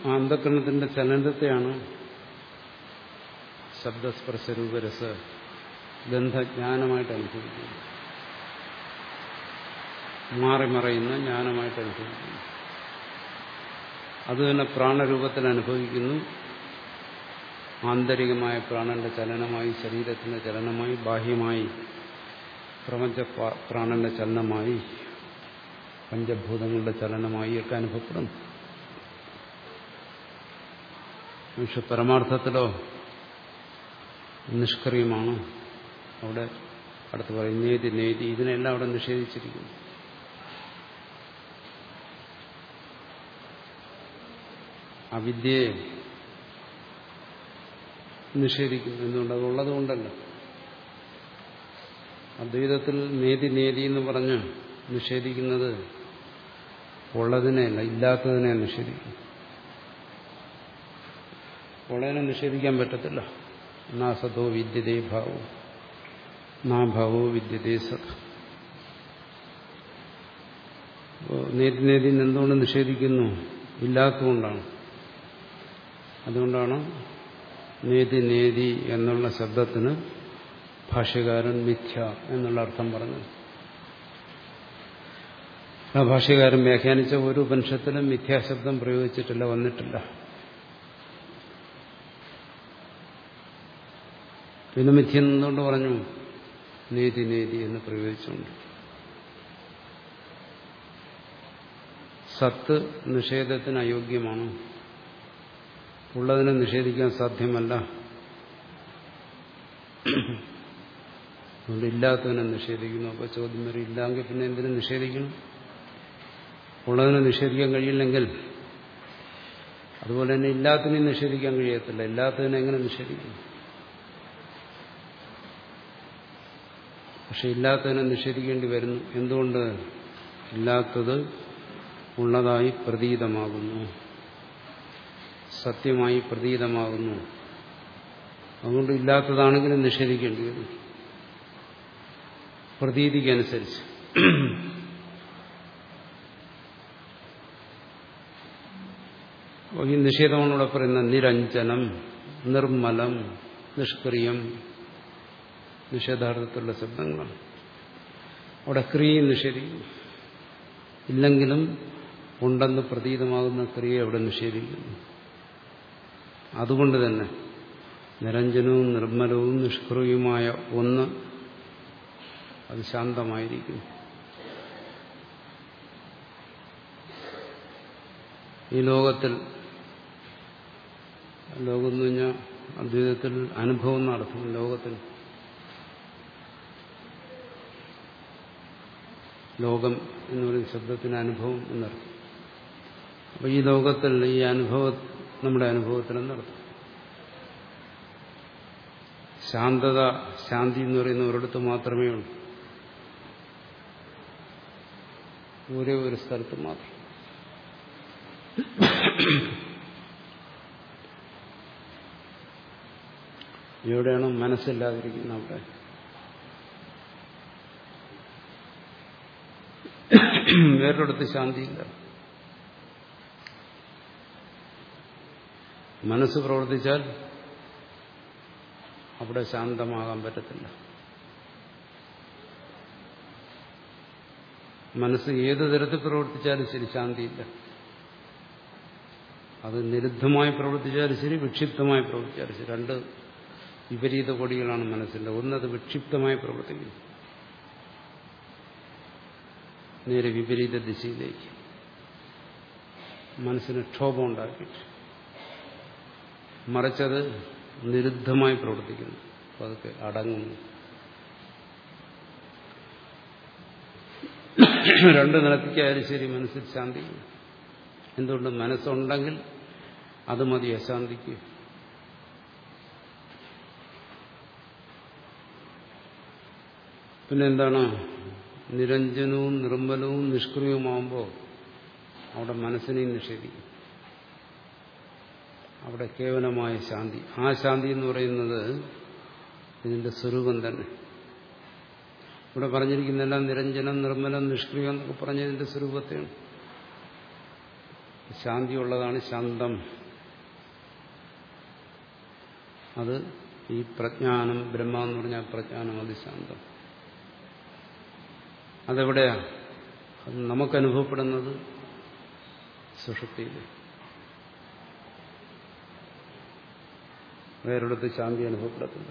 ആ അന്ധകരണത്തിന്റെ ചലനത്തെയാണ് ശബ്ദസ്പർശ രൂപരസ ഗന്ധജ്ഞാനമായിട്ട് അനുഭവിക്കുന്നത്. മാറിമറയുന്ന ജ്ഞാനമായിട്ട് അനുഭവിക്കുന്നു. അത് തന്നെ പ്രാണരൂപത്തിൽ അനുഭവിക്കുന്നു. ആന്തരികമായ പ്രാണന്റെ ചലനമായി ശരീരത്തിന്റെ ചലനമായി ബാഹ്യമായി പ്രപഞ്ച പ്രാണന്റെ ചലനമായി പഞ്ചഭൂതങ്ങളുടെ ചലനമായി ഒക്കെ അനുഭവപ്പെടുന്നു. പക്ഷെ പരമാർത്ഥത്തിലോ നിഷ്ക്രിയമാണ്? അവിടെ അടുത്ത് പറയും നേതി നേതി. ഇതിനെല്ലാം അവിടെ നിഷേധിച്ചിരിക്കുന്നു. അവിദ്യയെ നിഷേധിക്കുന്നു എന്തുകൊണ്ട് അതുള്ളത് കൊണ്ടല്ല. അദ്വൈതത്തിൽ നേതി നേതി എന്ന് പറഞ്ഞ് നിഷേധിക്കുന്നത് ഉള്ളതിനെയല്ല ഇല്ലാത്തതിനെ നിഷേധിക്കുന്നു ഉള്ളതിനെ നിഷേധിക്കാൻ പറ്റത്തില്ല. നാ സതോ വിദ്യതേ ഭാവോ. നാ ഭാവോ വിദ്യതേ സത് നേതി നേതി എന്തുകൊണ്ട് നിഷേധിക്കുന്നു? ഇല്ലാത്തതുകൊണ്ടാണ്. അതുകൊണ്ടാണ് നേതി നേതി എന്നുള്ള ശബ്ദത്തിന് ഭാഷ്യകാരൻ മിഥ്യ എന്നുള്ള അർത്ഥം പറഞ്ഞത്. ആ ഭാഷ്യകാരൻ വ്യാഖ്യാനിച്ച ഒരു ഉപനിഷത്തിലും മിഥ്യാശബ്ദം പ്രയോഗിച്ചിട്ടില്ല വന്നിട്ടില്ല. പിന്നെ മിഥ്യ എന്നുകൊണ്ട് പറഞ്ഞു നീതി നീതി എന്ന് പ്രയോഗിച്ചുകൊണ്ട്. സത്ത് നിഷേധത്തിന് അയോഗ്യമാണ്? ഉള്ളതിനെ നിഷേധിക്കാൻ സാധ്യമല്ല. അതുകൊണ്ട് ഇല്ലാത്തതിനെ നിഷേധിക്കുന്നു. അപ്പോൾ ചോദ്യം വരും ഇല്ലാങ്കിൽ പിന്നെ എന്തിനു നിഷേധിക്കണം? ഉള്ളതിനെ നിഷേധിക്കാൻ കഴിയില്ലെങ്കിൽ അതുപോലെ തന്നെ ഇല്ലാത്തതിനെ നിഷേധിക്കാൻ കഴിയത്തില്ല. ഇല്ലാത്തതിനെ എങ്ങനെ പക്ഷെ ഇല്ലാത്തതിനെ നിഷേധിക്കേണ്ടി വരുന്നു. എന്തുകൊണ്ട്? ഇല്ലാത്തത് ഉള്ളതായി പ്രതീതമാകുന്നു. സത്യമായി പ്രതീതമാകുന്നു. അതുകൊണ്ട് ഇല്ലാത്തതാണെങ്കിലും നിഷേധിക്കേണ്ടി വരും. പ്രതീതിക്കനുസരിച്ച്. ഈ നിഷേധമാണ് ഇവിടെ പറയുന്ന നിരഞ്ജനം നിർമ്മലം നിഷ്ക്രിയം നിഷേധാർത്ഥത്തിലുള്ള ശബ്ദങ്ങളാണ്. അവിടെ ക്രിയ നിഷേധിക്കുന്നു. ഇല്ലെങ്കിലും ഉണ്ടെന്ന് പ്രതീതമാകുന്ന ക്രിയ അവിടെ നിഷേധിക്കുന്നു. അതുകൊണ്ട് തന്നെ നിരഞ്ജനവും നിർമ്മലവും നിഷ്ക്രിയവുമായ ഒന്ന് അത് ശാന്തമായിരിക്കും ഈ ലോകത്തിൽ ലോകം എന്ന് പറഞ്ഞാൽ അദ്വൈതത്തിൽ അനുഭവം നടത്തും ലോകത്തിൽ ലോകം എന്ന് പറയുന്ന ശബ്ദത്തിന് അനുഭവം എന്നർത്ഥം. അപ്പോൾ ഈ ലോകത്തിൽ ഈ അനുഭവം നമ്മുടെ അനുഭവത്തിൽ എന്നർത്ഥം ശാന്തത ശാന്തി എന്ന് പറയുന്ന ഒരിടത്ത് മാത്രമേ ഉള്ളൂ. ഒരേ ഒരു സ്ഥലത്ത് മാത്രം. എവിടെയാണോ മനസ്സില്ലാതിരിക്കുന്നത് അവിടെ വേറൊരിടത്ത് ശാന്തിയില്ല. മനസ്സ് പ്രവർത്തിച്ചാൽ അവിടെ ശാന്തമാകാൻ പറ്റത്തില്ല. മനസ്സ് ഏത് തരത്തിൽ പ്രവർത്തിച്ചാലും ശരി ശാന്തിയില്ല. അത് നിരുദ്ധമായി പ്രവർത്തിച്ചാലും ശരി വിക്ഷിപ്തമായി പ്രവർത്തിച്ചാലും ശരി. രണ്ട് വിപരീത കൊടികളാണ് മനസ്സിന്റെ. ഒന്നത് വിക്ഷിപ്തമായി പ്രവർത്തിക്കുന്നു. നേരെ വിപരീത ദിശയിലേക്ക്. മനസ്സിന് ക്ഷോഭം ഉണ്ടാക്കിയിട്ട്. മറിച്ചത് നിരുദ്ധമായി പ്രവർത്തിക്കുന്നു. അതൊക്കെ അടങ്ങുന്നു. രണ്ട് നിലത്തേക്കായാലും ശരി മനസ്സിൽ ശാന്തി. എന്തുകൊണ്ട് മനസ്സുണ്ടെങ്കിൽ അത് മതി അശാന്തിക്ക്. പിന്നെന്താണ് നിരഞ്ജനവും നിർമ്മലവും നിഷ്ക്രിയവുമാകുമ്പോൾ അവിടെ മനസ്സിനെയും നിഷേധിക്കും. അവിടെ കേവലമായ ശാന്തി. ആ ശാന്തി എന്ന് പറയുന്നത് ഇതിന്റെ സ്വരൂപം തന്നെ. ഇവിടെ പറഞ്ഞിരിക്കുന്നെല്ലാം നിരഞ്ജനം നിർമ്മലം നിഷ്ക്രിയം എന്നൊക്കെ പറഞ്ഞതിന്റെ സ്വരൂപത്തെയാണ്. ശാന്തിയുള്ളതാണ് ശാന്തം. അത് ഈ പ്രജ്ഞാനം ബ്രഹ്മ എന്ന് പറഞ്ഞാൽ പ്രജ്ഞാനം അത് ശാന്തം. അതെവിടെയാ? അത് നമുക്കനുഭവപ്പെടുന്നത് സുഷുപ്തിയിൽ വേറൊരിടത്ത് ശാന്തി അനുഭവപ്പെടത്തില്ല.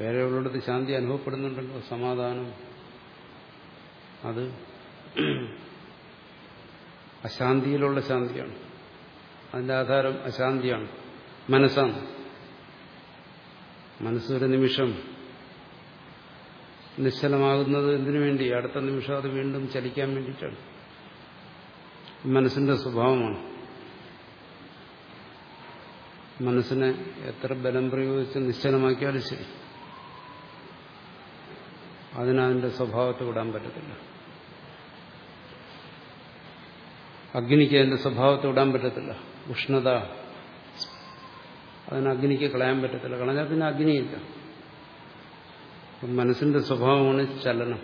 വേറെ ഉള്ളിടത്ത് ശാന്തി അനുഭവപ്പെടുന്നുണ്ടല്ലോ സമാധാനം. അത് അശാന്തിയിലുള്ള ശാന്തിയാണ്. അതിന്റെ ആധാരം അശാന്തിയാണ്. മനസ്സാണ്. മനസ്സൊരു നിമിഷം നിശ്ചലമാകുന്നത് എന്തിനു വേണ്ടി? അടുത്ത നിമിഷം അത് വീണ്ടും ചലിക്കാൻ വേണ്ടിയിട്ടാണ്. മനസ്സിന്റെ സ്വഭാവമാണ്. മനസ്സിനെ എത്ര ബലം പ്രയോഗിച്ച് നിശ്ചലമാക്കിയാലും ശരി. അതിനതിന്റെ സ്വഭാവത്തെ വിടാൻ പറ്റത്തില്ല. അഗ്നിക്ക് അതിന്റെ സ്വഭാവത്തെ വിടാൻ പറ്റത്തില്ല. ഉഷ്ണത. അതിന് അഗ്നിക്ക് കളയാൻ പറ്റത്തില്ല. കളഞ്ഞാൽ പിന്നെ അഗ്നിയില്ല. മനസ്സിന്റെ സ്വഭാവമാണ് ചലനം.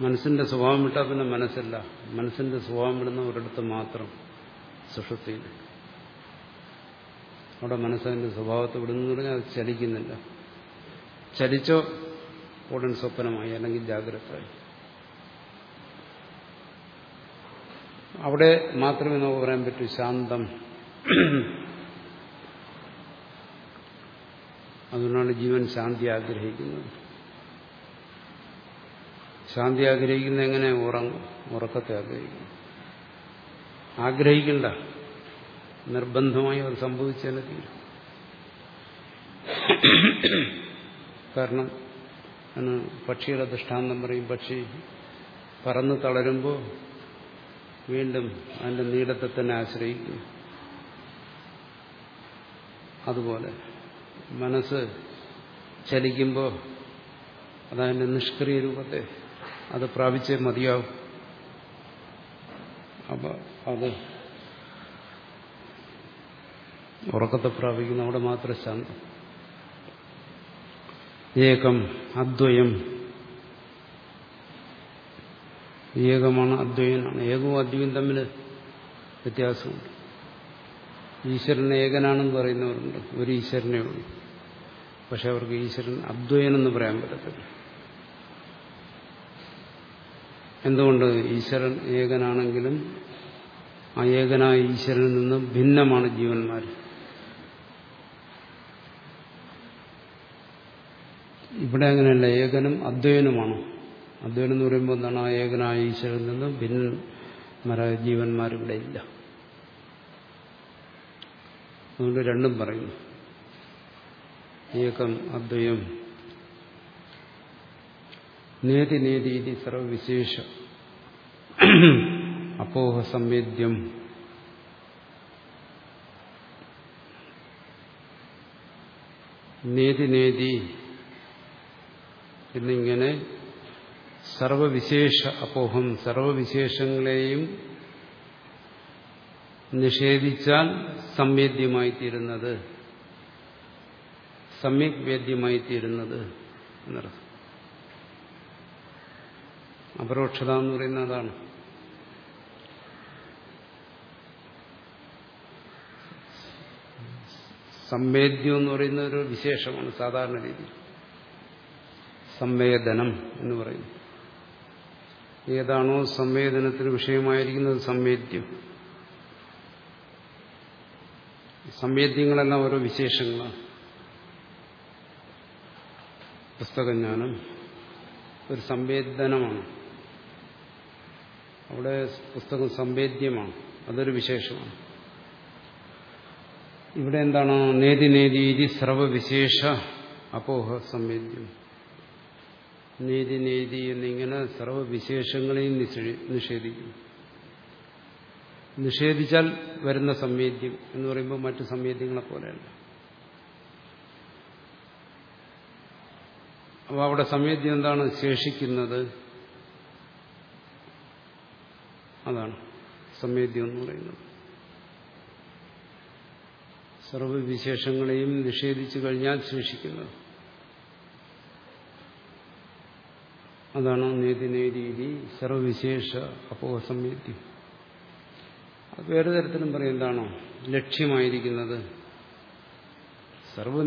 മനസ്സിന്റെ സ്വഭാവം വിട്ടാൽ പിന്നെ മനസ്സില്ല. മനസ്സിന്റെ സ്വഭാവം വിടുന്ന ഒരിടത്ത് മാത്രം സുഷുപ്തിയിൽ അവിടെ മനസ്സിന്റെ സ്വഭാവത്തെ വിടുന്നു പറഞ്ഞാൽ അത് ചലിക്കുന്നില്ല. ചലിച്ചോ ഉടൻ സ്വപ്നമായി അല്ലെങ്കിൽ ജാഗ്രതയായി അവിടെ മാത്രമേ നമുക്ക് പറയാൻ പറ്റൂ ശാന്തം. അതുകൊണ്ടാണ് ജീവൻ ശാന്തി ആഗ്രഹിക്കുന്നത്. ശാന്തി ആഗ്രഹിക്കുന്ന എങ്ങനെ? ഉറങ്ങും ഉറക്കത്തെ ആഗ്രഹിക്കുന്നു ആഗ്രഹിക്കണ്ട. നിർബന്ധമായി അത് സംഭവിച്ചാലേ തീരും. കാരണം പക്ഷിയുടെ ദൃഷ്ടാന്തം പറയും പക്ഷി പറന്ന് തളരുമ്പോൾ വീണ്ടും അതിന്റെ നീളത്തെ തന്നെ ആശ്രയിക്കും. അതുപോലെ. മനസ്സ് ചലിക്കുമ്പോൾ അതതിന്റെ നിഷ്ക്രിയ രൂപത്തെ അത് പ്രാപിച്ചേ മതിയാവും. അപ്പോൾ അത് ഉറക്കത്തെ പ്രാപിക്കുന്ന അവിടെ മാത്രം ശാന്തം. ഏകം അദ്വയം. ഏകമാണ് അദ്വയനാണ്. ഏകവും അദ്വയും തമ്മിൽ വ്യത്യാസമുണ്ട്. ഈശ്വരൻ ഏകനാണെന്ന് പറയുന്നവരുണ്ട്. ഒരു ഈശ്വരനെ ഉള്ളൂ. പക്ഷെ അവർക്ക് ഈശ്വരൻ അദ്വയനെന്ന് പറയാൻ പറ്റത്തില്ല. എന്തുകൊണ്ട് ഈശ്വരൻ ഏകനാണെങ്കിലും ആ ഏകനായ ഈശ്വരനിൽ നിന്ന് ഭിന്നമാണ് ജീവന്മാർ? ഇവിടെ അങ്ങനെയല്ല ഏകനും അദ്വൈനുമാണ് അദ്വൈനം എന്ന് പറയുമ്പോൾ എന്താണ്? ആ ഏകനായ ഈശ്വരനിൽ നിന്ന് ഭിന്നമരായ ജീവന്മാരിവിടെ ഇല്ല അതുകൊണ്ട് രണ്ടും പറയുന്നു. ഏകം അദ്വയം നേതി നേതി ഇത് സർവവിശേഷ അപ്പോഹ സംവേദ്യം നേതി നേതി എന്നിങ്ങനെ സർവവിശേഷ അപോഹം സർവവിശേഷങ്ങളെയും നിഷേധിച്ചാൽ സംവേദ്യമായിത്തീരുന്നത്. സമ്യക് വേദ്യമായി തീരുന്നത് എന്നർത്ഥം. അപരോക്ഷത എന്ന് പറയുന്ന അതാണ്. സംവേദ്യം എന്ന് പറയുന്ന ഒരു വിശേഷമാണ് സാധാരണ രീതി സംവേദനം എന്ന് പറയുന്നു ഏതാണോ സംവേദനത്തിന് വിഷയമായിരിക്കുന്നത് സംവേദ്യം സംവേദ്യങ്ങളെല്ലാം ഓരോ വിശേഷങ്ങളാണ്. പുസ്തകജ്ഞാനം ഒരു സംവേദനമാണ്. അവിടെ പുസ്തകം സംവേദ്യമാണ്. അതൊരു വിശേഷമാണ്. ഇവിടെ എന്താണ്? നേതി നേതി ഇതി സർവവിശേഷ അപോഹ സംവേദ്യം. നീതി നീതി എന്നിങ്ങനെ സർവവിശേഷങ്ങളെയും നിഷേധിക്കും. നിഷേധിച്ചാൽ വരുന്ന സംവേദ്യം എന്ന് പറയുമ്പോൾ മറ്റു സംവേദ്യങ്ങളെ പോലെയല്ല. അപ്പോൾ അവിടെ സംവേദ്യം എന്താണ് ശേഷിക്കുന്നത്? അതാണ് സംവേദ്യം എന്ന് പറയുന്നത്. സർവവിശേഷങ്ങളെയും നിഷേധിച്ചു കഴിഞ്ഞാൽ ശേഷിക്കുന്നത്. അതാണ് നീതി രീതി സർവവിശേഷ അപോസംവേദ്യം അത് വേറെ തരത്തിലും പറയും എന്താണോ ലക്ഷ്യമായിരിക്കുന്നത്. സർവ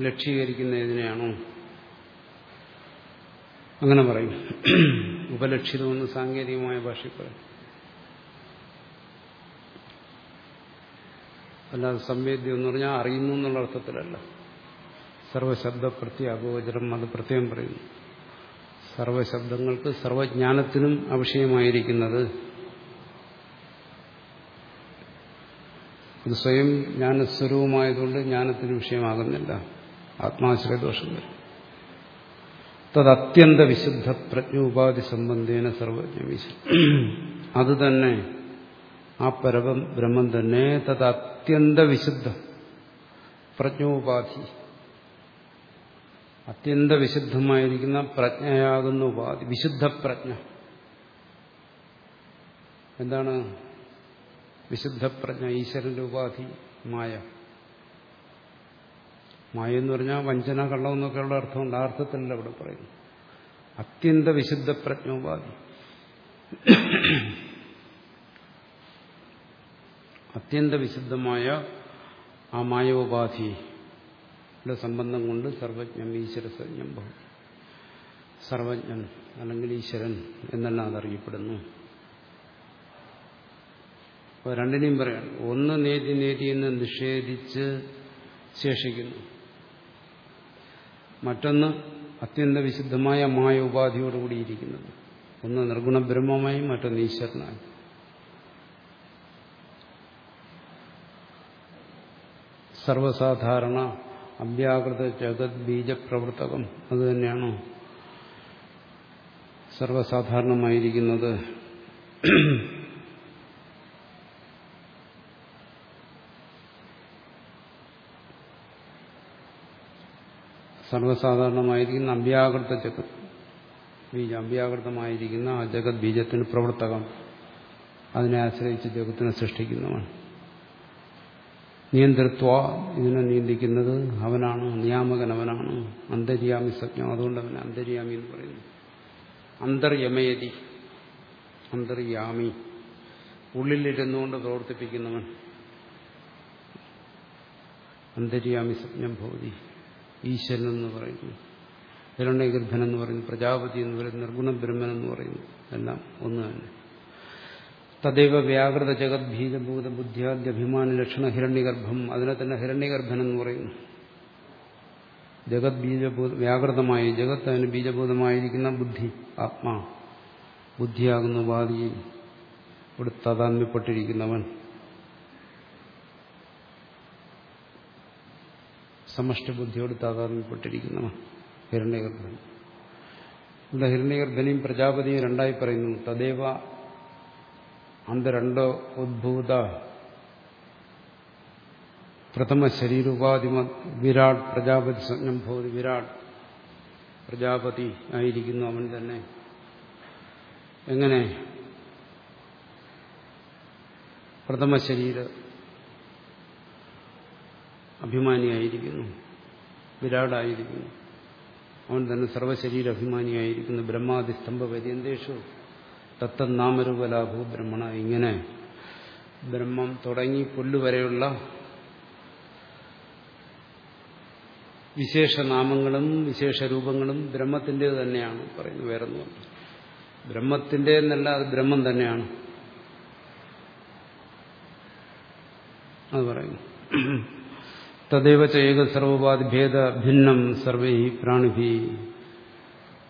നിഷേധങ്ങളും ലക്ഷീകരിക്കുന്നതിനെയാണോ? അങ്ങനെ പറയും. ഉപലക്ഷിതമെന്ന് സാങ്കേതികമായ ഭാഷയിൽ പറയും. അല്ലാതെ സംവേദ്യം എന്ന് പറഞ്ഞാൽ അറിയുന്നു എന്നുള്ള അർത്ഥത്തിലല്ല. സർവശബ്ദ പ്രത്യാഗോചരം അത് പ്രത്യേകം പറയുന്നു. സർവശബ്ദങ്ങൾക്ക് സർവജ്ഞാനത്തിനും അവിഷയമായിരിക്കുന്നത് ഇത് സ്വയം ജ്ഞാനസ്വരൂപമായതുകൊണ്ട് ജ്ഞാനത്തിന് വിഷയമാകുന്നില്ല. ആത്മാശ്രയദോഷം വരും തദത്യന്ത വിശുദ്ധ പ്രജ്ഞോപാധി സംബന്ധേന സർവജ്ഞ അത് തന്നെ ആ പരവം ബ്രഹ്മം തന്നെ തത് അത്യന്ത വിശുദ്ധ പ്രജ്ഞോപാധി. അത്യന്ത വിശുദ്ധമായിരിക്കുന്ന പ്രജ്ഞയാകുന്ന ഉപാധി വിശുദ്ധ പ്രജ്ഞ എന്താണ് വിശുദ്ധ പ്രജ്ഞ ഈശ്വരന്റെ ഉപാധി മായ മായ എന്ന് പറഞ്ഞാൽ വഞ്ചന കള്ളം എന്നൊക്കെയുള്ള അർത്ഥമുണ്ട്. ആ അർത്ഥത്തിലല്ല ഇവിടെ പറയുന്നു അത്യന്ത വിശുദ്ധ പ്രജ്ഞോപാധി. അത്യന്ത വിശുദ്ധമായ ആ മായോപാധിയുടെ സംബന്ധം കൊണ്ട് സർവജ്ഞം ഈശ്വര സജ്ഞം ഭവതി. സർവജ്ഞൻ അല്ലെങ്കിൽ ഈശ്വരൻ എന്നെല്ലാം അതറിയപ്പെടുന്നു. അപ്പോൾ രണ്ടിനെയും പറയാണ്. ഒന്ന് നേതി നേതി എന്ന് നിഷേധിച്ച് ശേഷിക്കുന്നു. മറ്റൊന്ന് അത്യന്ത വിശുദ്ധമായ മായ ഉപാധിയോടുകൂടിയിരിക്കുന്നത് ഒന്ന് നിർഗുണ ബ്രഹ്മമായും മറ്റൊന്ന് ഈശ്വരനായും. സർവസാധാരണ അവ്യാകൃത ജഗത് ബീജപ്രവർത്തകം അതുതന്നെയാണോ സർവസാധാരണമായിരിക്കുന്നത്. സർവസാധാരണമായിരിക്കുന്ന അമ്പ്യാകൃത ജഗത് ബീജം അമ്പ്യാകൃതമായിരിക്കുന്ന ആ ജഗത് ബീജത്തിന് പ്രവർത്തകം അതിനെ ആശ്രയിച്ച് ജഗത്തിനെ സൃഷ്ടിക്കുന്നവൻ. നിയന്ത്രിത്വ ഇതിനെ നിയന്ത്രിക്കുന്നത് അവനാണ് നിയാമകൻ അവനാണ് അന്തര്യാമി സജ്ഞം അതുകൊണ്ട് അവൻ അന്തര്യാമി എന്ന് പറയുന്നു. അന്തർയമയതി അന്തർയാമി ഉള്ളിലിരുന്നുകൊണ്ട് പ്രവർത്തിപ്പിക്കുന്നവൻ. അന്തര്യാമി സജ്ഞം ഭവതി. ഈശ്വരൻ എന്ന് പറയുന്നു. ഹിരണ്യഗർഭൻ എന്ന് പറയുന്നു. പ്രജാപതി എന്ന് പറയുന്നു. നിർഗുണ ബ്രഹ്മൻ എന്ന് പറയുന്നു. എല്ലാം ഒന്ന് തന്നെ. തദൈവ വ്യാകൃത ജഗത് ബീജഭൂത ബുദ്ധ്യാദ്യഭിമാന ലക്ഷണ ഹിരണ്യഗർഭം. അതിനെ തന്നെ ഹിരണ്യഗർഭൻ എന്ന് പറയുന്നു. ജഗത് ബീജഭൂത വ്യാകൃതമായി ജഗത്ത് അതിന് ബീജഭൂതമായിരിക്കുന്ന ബുദ്ധി ആത്മാ. ബുദ്ധിയാകുന്ന ഉപാധിയിൽ ഇവിടെ താതാത്മ്യപ്പെട്ടിരിക്കുന്നവൻ സമഷ്ട ബുദ്ധിയോട് താതാത്മ്യപ്പെട്ടിരിക്കുന്നവൻ ഹിരണ്യഗർഭൻ. ഇവിടെ ഹിരണ്യഗർഭനെയും പ്രജാപതിയും രണ്ടായി പറയുന്നു തദേവ അന്ത രണ്ടോ ഉദ്ഭൂത പ്രഥമ ശരീരോപാധിമ വിരാട് പ്രജാപതി സംജ്ഞം ഭവതി വിരാട് പ്രജാപതി ആയിരിക്കുന്നു അവൻ തന്നെ. എങ്ങനെ? പ്രഥമ ശരീര അഭിമാനിയായിരിക്കുന്നു. വിരാടായിരിക്കുന്നു. അവൻ തന്നെ സർവശരീര അഭിമാനിയായിരിക്കുന്നു ബ്രഹ്മാതി സ്തംഭ പര്യന്തേഷു തത്തന്നാമരൂപലാഭു ബ്രഹ്മണ ഇങ്ങനെ ബ്രഹ്മം തുടങ്ങി പുല്ലുവരെയുള്ള വിശേഷനാമങ്ങളും വിശേഷരൂപങ്ങളും ബ്രഹ്മത്തിന്റെ തന്നെയാണ് പറയുന്നത് വേറൊന്നുമല്ല ബ്രഹ്മത്തിന്റെ എന്നല്ല അത് ബ്രഹ്മം തന്നെയാണ്. അത് പറയുന്നു. തദൈവ ചേക ഭിന്നം സർവൈ പ്രാണിഭി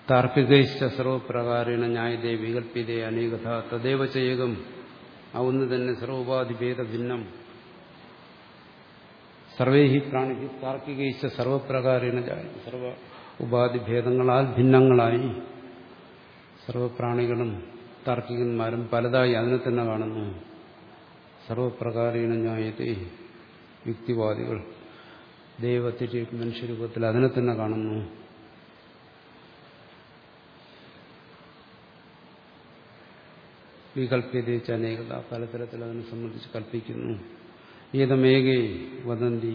താർക്കികൈശ്ച സർവപ്രകാരേണ ന്യായതേ വികല്പിതേ അനേകഥ തദൈവ ചേകം ആ തന്നെ സർവോപാധി ഭേദ ഭിന്നം। സർവേഹി പ്രാണിഭി താർക്കികൈശ്ച സർവപ്രകാരേണ സർവ ഉപാധി ഭേദങ്ങളാൽ ഭിന്നങ്ങളായി സർവപ്രാണികളും താർക്കികന്മാരും പലതായി അതിനെ തന്നെ കാണുന്നു। സർവപ്രകാരേണ ന്യായത്തെ യുക്തിവാദികൾ। ദൈവത്തിന്റെ മനുഷ്യരൂപത്തിൽ അതിനെ തന്നെ കാണുന്നു. വികല്പ്യതേച്ച അനേകത പലതരത്തിൽ അതിനെ സംബന്ധിച്ച് കൽപ്പിക്കുന്നു. ഏതമേകേ വദന്തി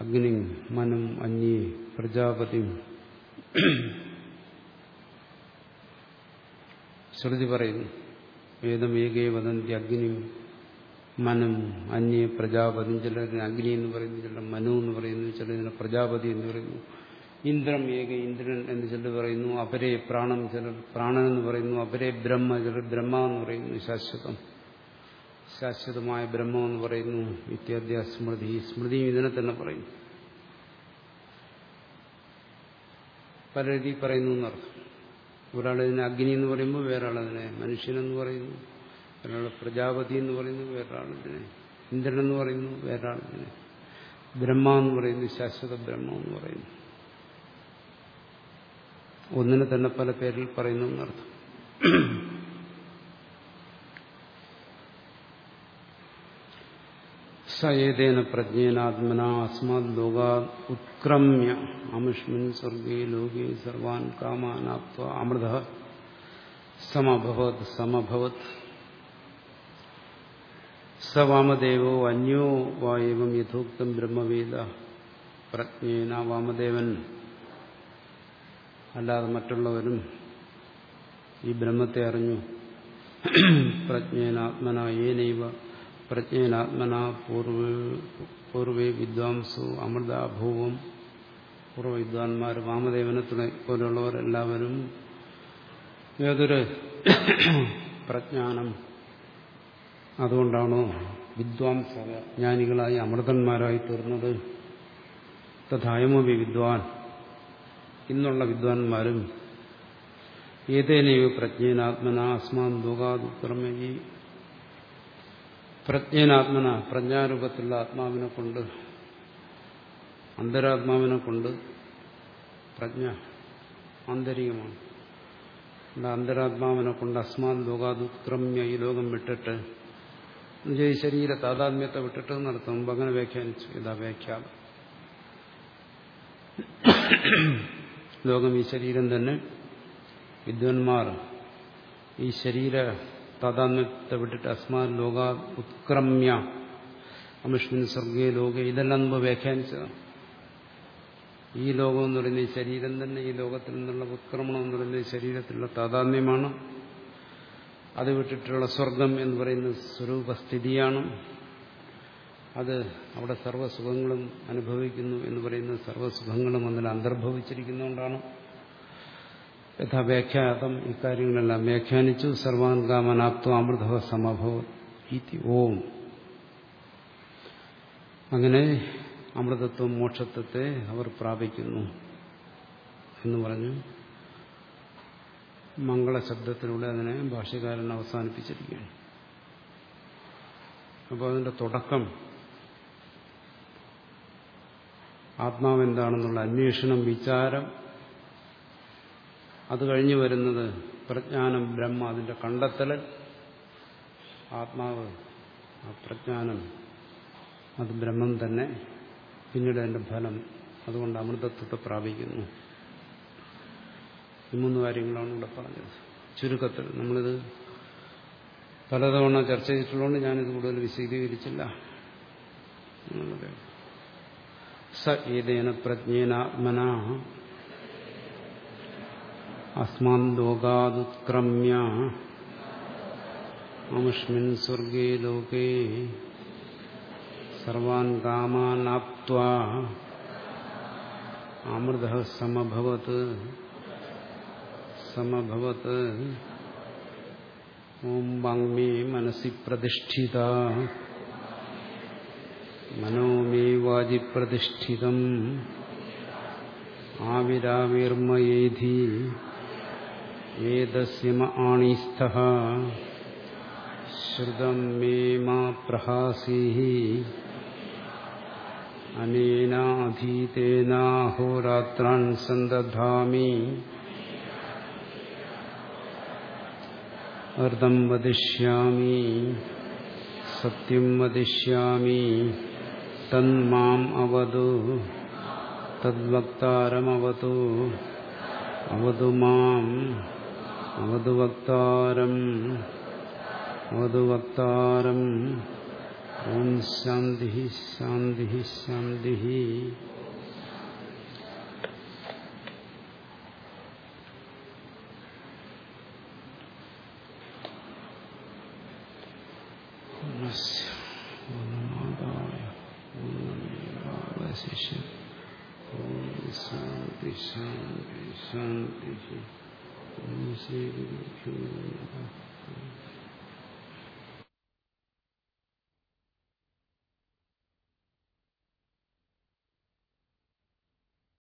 അഗ്നി മനം അന്യേ പ്രജാപതി. ശ്രുതി പറയുന്നു ഏതമേകേ വദന്തി അഗ്നി മനം അന്യ പ്രജാപതി ചിലർ അഗ്നി എന്ന് പറയുന്നു ചിലർ മനു എന്ന് പറയുന്നു ചിലർ പ്രജാപതി എന്ന് പറയുന്നു. ഇന്ദ്രം ഏക ഇന്ദ്രൻ എന്ന് ചിലർ പറയുന്നു അപരേ പ്രാണം ചിലർ പ്രാണൻ എന്ന് പറയുന്നു അപരേ ബ്രഹ്മ ചിലർ ബ്രഹ്മ എന്ന് പറയുന്നു ശാശ്വതം. ശാശ്വതമായ ബ്രഹ്മം എന്ന് പറയുന്നു ഇത്യാദ്യ സ്മൃതി സ്മൃതി ഇതിനെ തന്നെ പറയുന്നു. പല രീതി പറയുന്നു എന്നർത്ഥം. ഒരാളതിനെ അഗ്നി എന്ന് പറയുമ്പോൾ വേറെ ആളതിനെ മനുഷ്യനെന്ന് പറയുന്നു. ഒരാൾ പ്രജാപതി എന്ന് പറയുന്നു വേറൊരാളിതിനെ ഇന്ദ്രൻ എന്ന് പറയുന്നു വേറൊരാളിതിനെ ബ്രഹ്മ എന്ന് പറയുന്നു ശാശ്വത ബ്രഹ്മ എന്ന് പറയുന്നു. ഒന്നിനെ തന്നെ പല പേരിൽ പറയുന്നു എന്നർത്ഥം. സയേതേന പ്രജ്ഞേനാത്മന അസ്മാത് ലോകാ ഉത്ക്രമ്യ അമുഷ്മിൻ സ്വർഗേ ലോകേ സർവാൻ കാമാനാത്വ അമൃത സമഭവത് സമഭവത്. സ വാമദേവോ അന്യോ വായവം യഥോക്തം ബ്രഹ്മവേദ പ്രജ്ഞേന വാമദേവൻ അല്ലാതെ മറ്റുള്ളവരും ഈ ബ്രഹ്മത്തെ അറിഞ്ഞു. പ്രജ്ഞേനാത്മന ഏനൈവ പ്രജ്ഞേനാത്മന പൂർവ പൂർവേ വിദ്വാംസു അമൃതാഭൂവം പൂർവ വിദ്വാൻമാർ വാമദേവനെ തുണ പോലുള്ളവർ എല്ലാവരും ഏതൊരു പ്രജ്ഞാനം അതുകൊണ്ടാണോ വിദ്വാംസ ജ്ഞാനികളായി അമൃതന്മാരായി തീർന്നത്? തഥായമോ വിദ്വാൻ? ഇന്നുള്ള വിദ്വാൻമാരും ഏതേനൈവ പ്രജ്ഞേനാത്മന അസ്മാൻ ലോകാദുക്രമ ഈ പ്രജ്ഞേനാത്മന പ്രജ്ഞാരൂപത്തിലുള്ള ആത്മാവിനെ കൊണ്ട് അന്തരാത്മാവിനെ കൊണ്ട് പ്രജ്ഞ ആന്തരികമാണ്. അന്തരാത്മാവിനെ കൊണ്ട് അസ്മാൻ ലോകാദുക്രമ്യ ഈ ലോകം വിട്ടിട്ട് ഈ ശരീര താതാത്മ്യത്തെ വിട്ടിട്ട് നടത്തും മുമ്പ് അങ്ങനെ വ്യാഖ്യാനിച്ചു. ഇതാ വ്യാഖ്യാനം. ലോകം ഈ ശരീരം തന്നെ. വിദ്വാൻമാർ ഈ ശരീര താതാത്മ്യത്തെ വിട്ടിട്ട് അസ്മാ ലോക ഉത്ക്രമ്യ. അമിഷ്മിൻ സ്വർഗീയ ലോക ഇതെല്ലാം മുമ്പ് വ്യാഖ്യാനിച്ചതാണ്. ഈ ലോകം എന്ന് ഈ ശരീരം തന്നെ ഈ ലോകത്തിൽ നിന്നുള്ള ഉത്ക്രമണം എന്ന് പറയുന്ന ശരീരത്തിലുള്ള താതാത്മ്യമാണ്. അത് വിട്ടിട്ടുള്ള സ്വർഗം എന്ന് പറയുന്ന സ്വരൂപസ്ഥിതിയാണ്. അത് അവിടെ സർവസുഖങ്ങളും അനുഭവിക്കുന്നു എന്ന് പറയുന്ന സർവസുഖങ്ങളും അതിൽ അന്തർഭവിച്ചിരിക്കുന്നതുകൊണ്ടാണ്. യഥാവ്യാഖ്യാതം ഇക്കാര്യങ്ങളെല്ലാം വ്യാഖ്യാനിച്ചു. സർവാൻ അമൃതവ അമൃത സമഭവ ഇതി ഓം. അങ്ങനെ അമൃതത്വം മോക്ഷത്വത്തെ അവർ പ്രാപിക്കുന്നു എന്ന് പറഞ്ഞു. മംഗളശബ്ദത്തിലൂടെ അതിനെ ഭാഷ്യകാരൻ അവസാനിപ്പിച്ചിരിക്കുകയാണ്. അപ്പോൾ അതിന്റെ തുടക്കം ആത്മാവെന്താണെന്നുള്ള അന്വേഷണം വിചാരം അത് കഴിഞ്ഞു വരുന്നത് പ്രജ്ഞാനം ബ്രഹ്മ അതിന്റെ കണ്ടെത്തൽ ആത്മാവ് ആ പ്രജ്ഞാനം അത് ബ്രഹ്മം തന്നെ പിന്നീട് അതിന്റെ ഫലം അതുകൊണ്ട് അമൃതത്വത്തെ പ്രാപിക്കുന്നു. ഈ മൂന്ന് കാര്യങ്ങളാണ് ഇവിടെ പറഞ്ഞത്. ചുരുക്കത്തിൽ നമ്മളിത് പലതവണ ചർച്ച ചെയ്തിട്ടുള്ളതുകൊണ്ട് ഞാനിത് കൂടുതൽ വിശദീകരിച്ചില്ല. സ ഏതേന പ്രജ്ഞേനാത്മന അസ്മാൻ ലോകാതുക്രമ്യ അമുഷ്മിൻ സ്വർഗേ ലോകേ സർവാൻ കാമാനാപ്വാ അമൃത സമഭവത് സമഭവത് ഓം വാങ്മേ മനസി പ്രതിഷ്ഠിത മനോമേ വാജി പ്രതിഷ്ഠിതം ആവിരാവിർമയേധി ഏതസ്യമ ആണീസ്ഥ ശ്രുതം മേ മാ പ്രഹാസീ അനേനാധീതേനാഹോരാത്രാൻ സന്ദധാമി അർദ്ധം വദിഷ്യാമി സത്യം വദിഷ്യാമി തന്മാം അവതു തദ്വക്താരമവതു അവതു മാം അവതു വക്താരം അവതു വക്താരം. ഓം ശാന്തി ശാന്തി ശാന്തി.